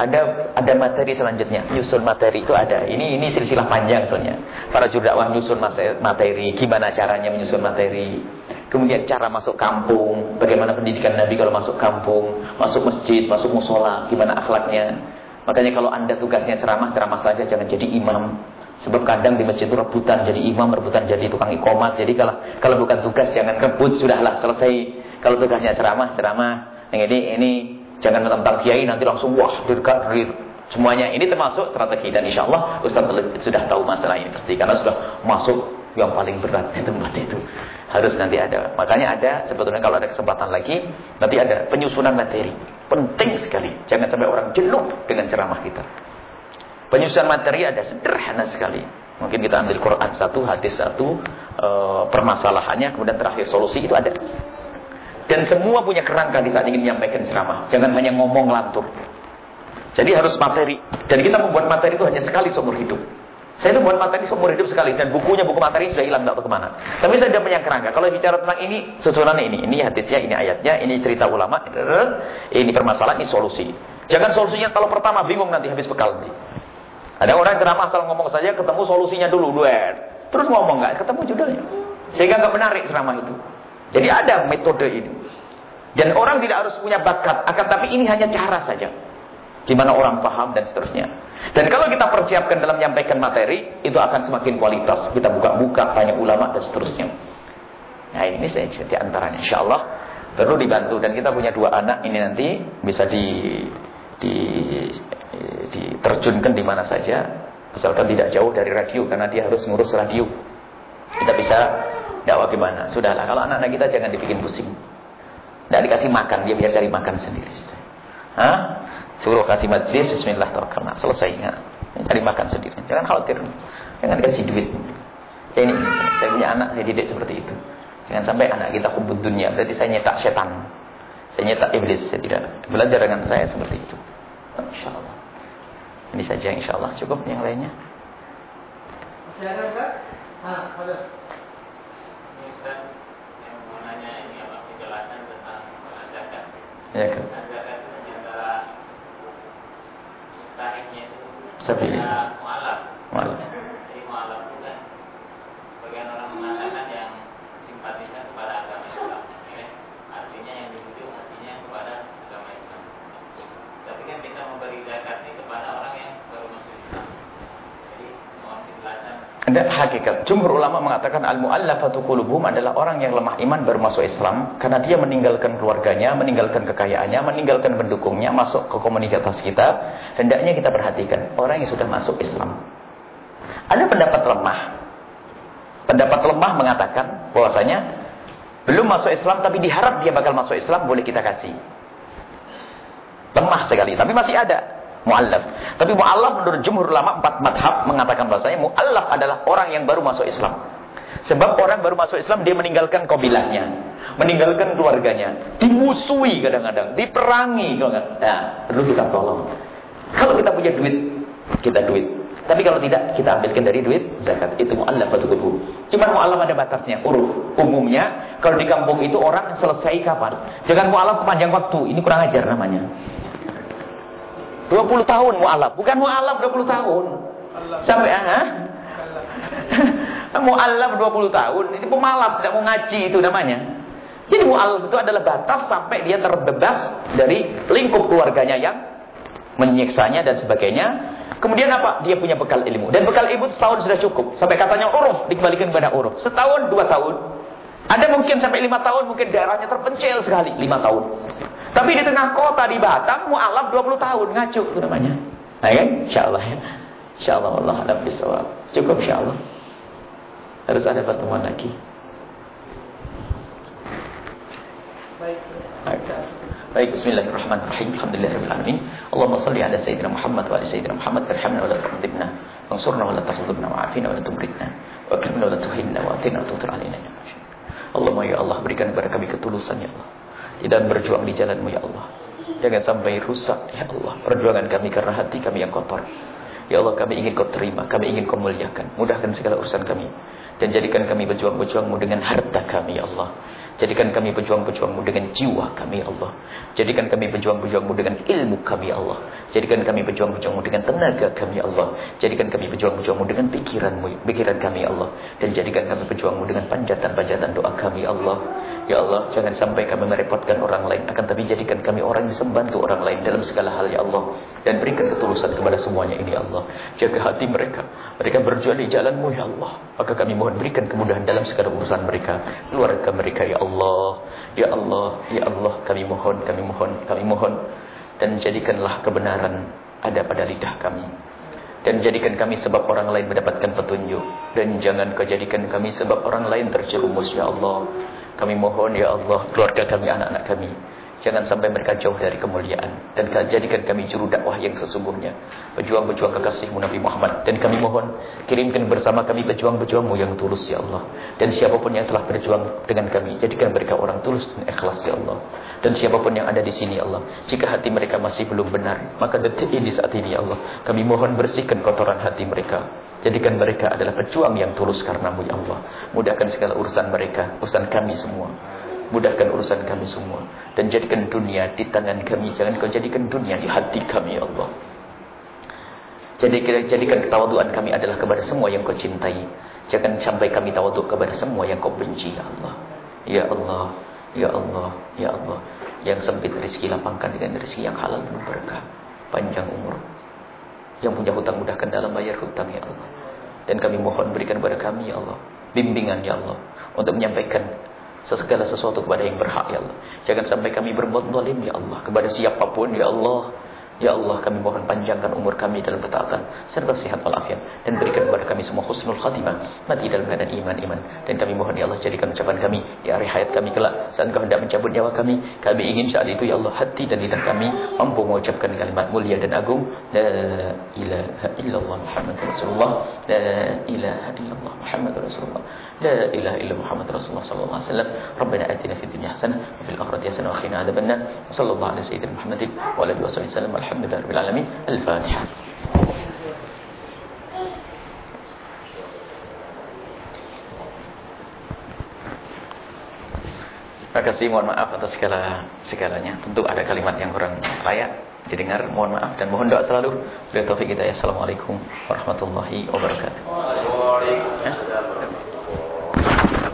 ada ada materi selanjutnya. Nyusun materi itu ada. Ini ini silsilah panjang soalnya. Para judakwah nyusun materi. Gimana caranya menyusun materi? Kemudian cara masuk kampung. Bagaimana pendidikan Nabi kalau masuk kampung? Masuk masjid masuk musola. Gimana akhlaknya? Makanya kalau anda tugasnya ceramah ceramah saja. Jangan jadi imam. Sebab kadang di masjid itu rebutan jadi imam rebutan jadi tukang ikomat. Jadi kalau kalau bukan tugas jangan rebut sudahlah selesai. Kalau tugasnya ceramah ceramah. Ini ini Jangan tentang kiai nanti langsung wah dirkat semuanya. Ini termasuk strategi dan insya Allah Ustaz sudah tahu masalah ini pasti karena sudah masuk yang paling berat itu tempat itu harus nanti ada. Makanya ada sebetulnya kalau ada kesempatan lagi nanti ada penyusunan materi. Penting sekali. Jangan sampai orang jenuh dengan ceramah kita. Penyusunan materi ada sederhana sekali. Mungkin kita ambil Quran satu, hadis satu, e, permasalahannya, kemudian terakhir solusi itu ada. Dan semua punya kerangka di saat ingin menyampaikan ceramah. Jangan hanya ngomong lantur. Jadi harus materi. Dan kita membuat materi itu hanya sekali seumur hidup. Saya itu buat materi seumur hidup sekali. Dan bukunya, buku materi sudah hilang, tidak tahu ke mana. Tapi saya sudah punya kerangka. Kalau bicara tentang ini, susunannya ini. Ini hadisnya, ini ayatnya, ini cerita ulama. Ini permasalahan, ini solusi. Jangan solusinya kalau pertama bingung nanti habis bekal. Ada orang ceramah asal ngomong saja, ketemu solusinya dulu. Duet. Terus ngomong nggak ketemu judulnya. Sehingga nggak menarik ceramah itu. Jadi ada metode ini. Dan orang tidak harus punya bakat, akan tapi ini hanya cara saja. Gimana orang paham dan seterusnya. Dan kalau kita persiapkan dalam menyampaikan materi, itu akan semakin kualitas. Kita buka-buka, tanya ulama dan seterusnya. Nah ini saya di antaranya. Insya Allah perlu dibantu. Dan kita punya dua anak ini nanti bisa di, di, diterjunkan di mana saja. Asalkan tidak jauh dari radio, karena dia harus ngurus radio. Kita bisa dakwah gimana? Sudahlah, kalau anak-anak kita jangan dibikin pusing. Tidak dikasih makan, dia biar cari makan sendiri. Hah? Suruh kasih majlis, bismillah, tawakkalna. Selesai. Ya. Cari makan sendiri. Jangan khawatir. Jangan dikasih duit. Saya ini, saya punya anak, saya didik seperti itu. Jangan sampai anak kita kubut dunia. Berarti saya nyetak setan. Saya nyetak iblis. Saya tidak belajar dengan saya seperti itu. Insya Allah. Ini saja insya Allah. Cukup yang lainnya. Ada, Pak? Ah, Ya kan? Sapi. Mu'alaf. Mu'alaf. Jadi mu'alaf itu kan bagian orang mengatakan yang simpatisan kepada agama Islam. Ya. Artinya yang dibujuk artinya kepada agama Islam. Tapi kan kita memberi zakat ini kepada orang yang baru masuk Islam. Jadi mohon penjelasan ada hakikat. Jumhur ulama mengatakan al-mu'allafatu qulubuhum adalah orang yang lemah iman baru masuk Islam karena dia meninggalkan keluarganya, meninggalkan kekayaannya, meninggalkan pendukungnya masuk ke komunitas kita. Hendaknya kita perhatikan orang yang sudah masuk Islam. Ada pendapat lemah. Pendapat lemah mengatakan bahwasanya belum masuk Islam tapi diharap dia bakal masuk Islam boleh kita kasih. Lemah sekali, tapi masih ada mu'allaf. Tapi mu'allaf menurut jumhur ulama empat madhab mengatakan bahasanya mu'allaf adalah orang yang baru masuk Islam. Sebab orang baru masuk Islam dia meninggalkan kabilahnya, meninggalkan keluarganya, dimusuhi kadang-kadang, diperangi enggak. Nah, perlu kita tolong. Kalau kita punya duit, kita duit. Tapi kalau tidak, kita ambilkan dari duit zakat. Itu mu'allaf qulubuh. Cuma mu'allaf ada batasnya, uruf. Umumnya kalau di kampung itu orang selesai kapan? Jangan mu'allaf sepanjang waktu. Ini kurang ajar namanya. 20 tahun mu'alaf. Bukan mu'alaf 20 tahun. Sampai ah? mu'alaf 20 tahun. Ini pemalas, tidak mau ngaji itu namanya. Jadi mu'alaf itu adalah batas sampai dia terbebas dari lingkup keluarganya yang menyiksanya dan sebagainya. Kemudian apa? Dia punya bekal ilmu. Dan bekal ilmu setahun sudah cukup. Sampai katanya uruf, dikembalikan kepada uruf. Setahun, dua tahun. Ada mungkin sampai lima tahun, mungkin daerahnya terpencil sekali. Lima tahun. Tapi di tengah kota di Batam, mu'alaf 20 tahun. Ngacu itu namanya. Nah kan? InsyaAllah ya. InsyaAllah Allah ada bisawab. Cukup insyaAllah. Harus ada pertemuan lagi. Baik, bismillahirrahmanirrahim. Alhamdulillahirabbil alamin. Allahumma shalli ala sayyidina Muhammad wa ala sayyidina Muhammad warhamna wa la tu'adzibna. Wansurna wa la tahzibna wa'afina wa la tumritna. Wa akrimna wa la tuhinna wa atina wa tutur alaina Allahumma ya Allah berikan kepada kami ketulusan ya Allah. Tidak berjuang di jalanmu ya Allah. Jangan sampai rusak ya Allah perjuangan kami karena hati kami yang kotor. Ya Allah kami ingin kau terima, kami ingin kau muliakan. Mudahkan segala urusan kami. Dan jadikan kami berjuang-berjuangmu dengan harta kami ya Allah. Jadikan kami pejuang-pejuangmu dengan jiwa kami Allah. Jadikan kami pejuang-pejuangmu dengan ilmu kami Allah. Jadikan kami pejuang-pejuangmu dengan tenaga kami Allah. Jadikan kami pejuang-pejuangmu dengan pikiranmu, pikiran kami Allah. Dan jadikan kami pejuangmu dengan panjatan-panjatan doa kami Allah. Ya Allah, jangan sampai kami merepotkan orang lain. Akan tapi jadikan kami orang yang membantu orang lain dalam segala hal ya Allah. Dan berikan ketulusan kepada semuanya ini Allah. Jaga hati mereka. Mereka berjuang di jalanmu ya Allah. Maka kami mohon berikan kemudahan dalam segala urusan mereka. Keluarga mereka ya Allah. Allah. Ya Allah Ya Allah kami mohon kami mohon kami mohon. Dan jadikanlah kebenaran ada pada lidah kami. Dan jadikan kami sebab orang lain mendapatkan petunjuk. Dan jangan kau jadikan kami sebab orang lain terjerumus ya Allah. Kami mohon ya Allah keluarga kami anak-anak kami Jangan sampai mereka jauh dari kemuliaan. Dan jadikan kami juru dakwah yang sesungguhnya. Pejuang-pejuang kekasihmu Nabi Muhammad. Dan kami mohon, kirimkan bersama kami pejuang-pejuangmu yang tulus ya Allah. Dan siapa pun yang telah berjuang dengan kami, jadikan mereka orang tulus dan ikhlas ya Allah. Dan siapa pun yang ada di sini ya Allah. Jika hati mereka masih belum benar, maka detik ini saat ini ya Allah. Kami mohon bersihkan kotoran hati mereka. Jadikan mereka adalah pejuang yang tulus karenamu ya Allah. Mudahkan segala urusan mereka, urusan kami semua. Mudahkan urusan kami semua. Dan jadikan dunia di tangan kami. Jangan kau jadikan dunia di hati kami, ya Allah. Jadikan, jadikan ketawaduan kami adalah kepada semua yang kau cintai. Jangan sampai kami tawaduk kepada semua yang kau benci, ya Allah. Ya Allah, Ya Allah, Ya Allah. Yang sempit rezeki lapangkan dengan rezeki yang halal dan berkah. Panjang umur. Yang punya hutang mudahkan dalam bayar hutang, Ya Allah. Dan kami mohon berikan kepada kami, Ya Allah. Bimbingan, Ya Allah. Untuk menyampaikan segala sesuatu kepada yang berhak ya Allah. Jangan sampai kami berbuat zalim ya Allah. Kepada siapa pun ya Allah. Ya Allah kami mohon panjangkan umur kami dalam ketaatan serta sehat walafiat. Dan berikan kepada kami semua husnul khatimah. Mati dalam keadaan iman-iman dan kami mohon ya Allah jadikan ucapan kami di akhir hayat kami kelak. Saat Engkau hendak mencabut nyawa kami kami ingin saat itu ya Allah hati dan lidah kami mampu mengucapkan kalimat mulia dan agung. La ilaha illallah Muhammad Rasulullah. La ilaha illallah Muhammad Rasulullah la ilaha illallah Muhammad Rasulullah sallallahu alaihi wasallam Rabbana atina fid dunya hasanah wa fil akhirati hasanah wa qina adzabannar sallallahu alaihi sayyidina Muhammadin wa alihi wasallam Alhamdulillah Rabbil Alamin Al-Fatihah Terima kasih, mohon maaf atas segala segalanya. Tentu ada kalimat yang kurang layak didengar, mohon maaf dan mohon doa selalu. Bila taufik kita ya. Assalamualaikum warahmatullahi wabarakatuh. Waalaikumsalam.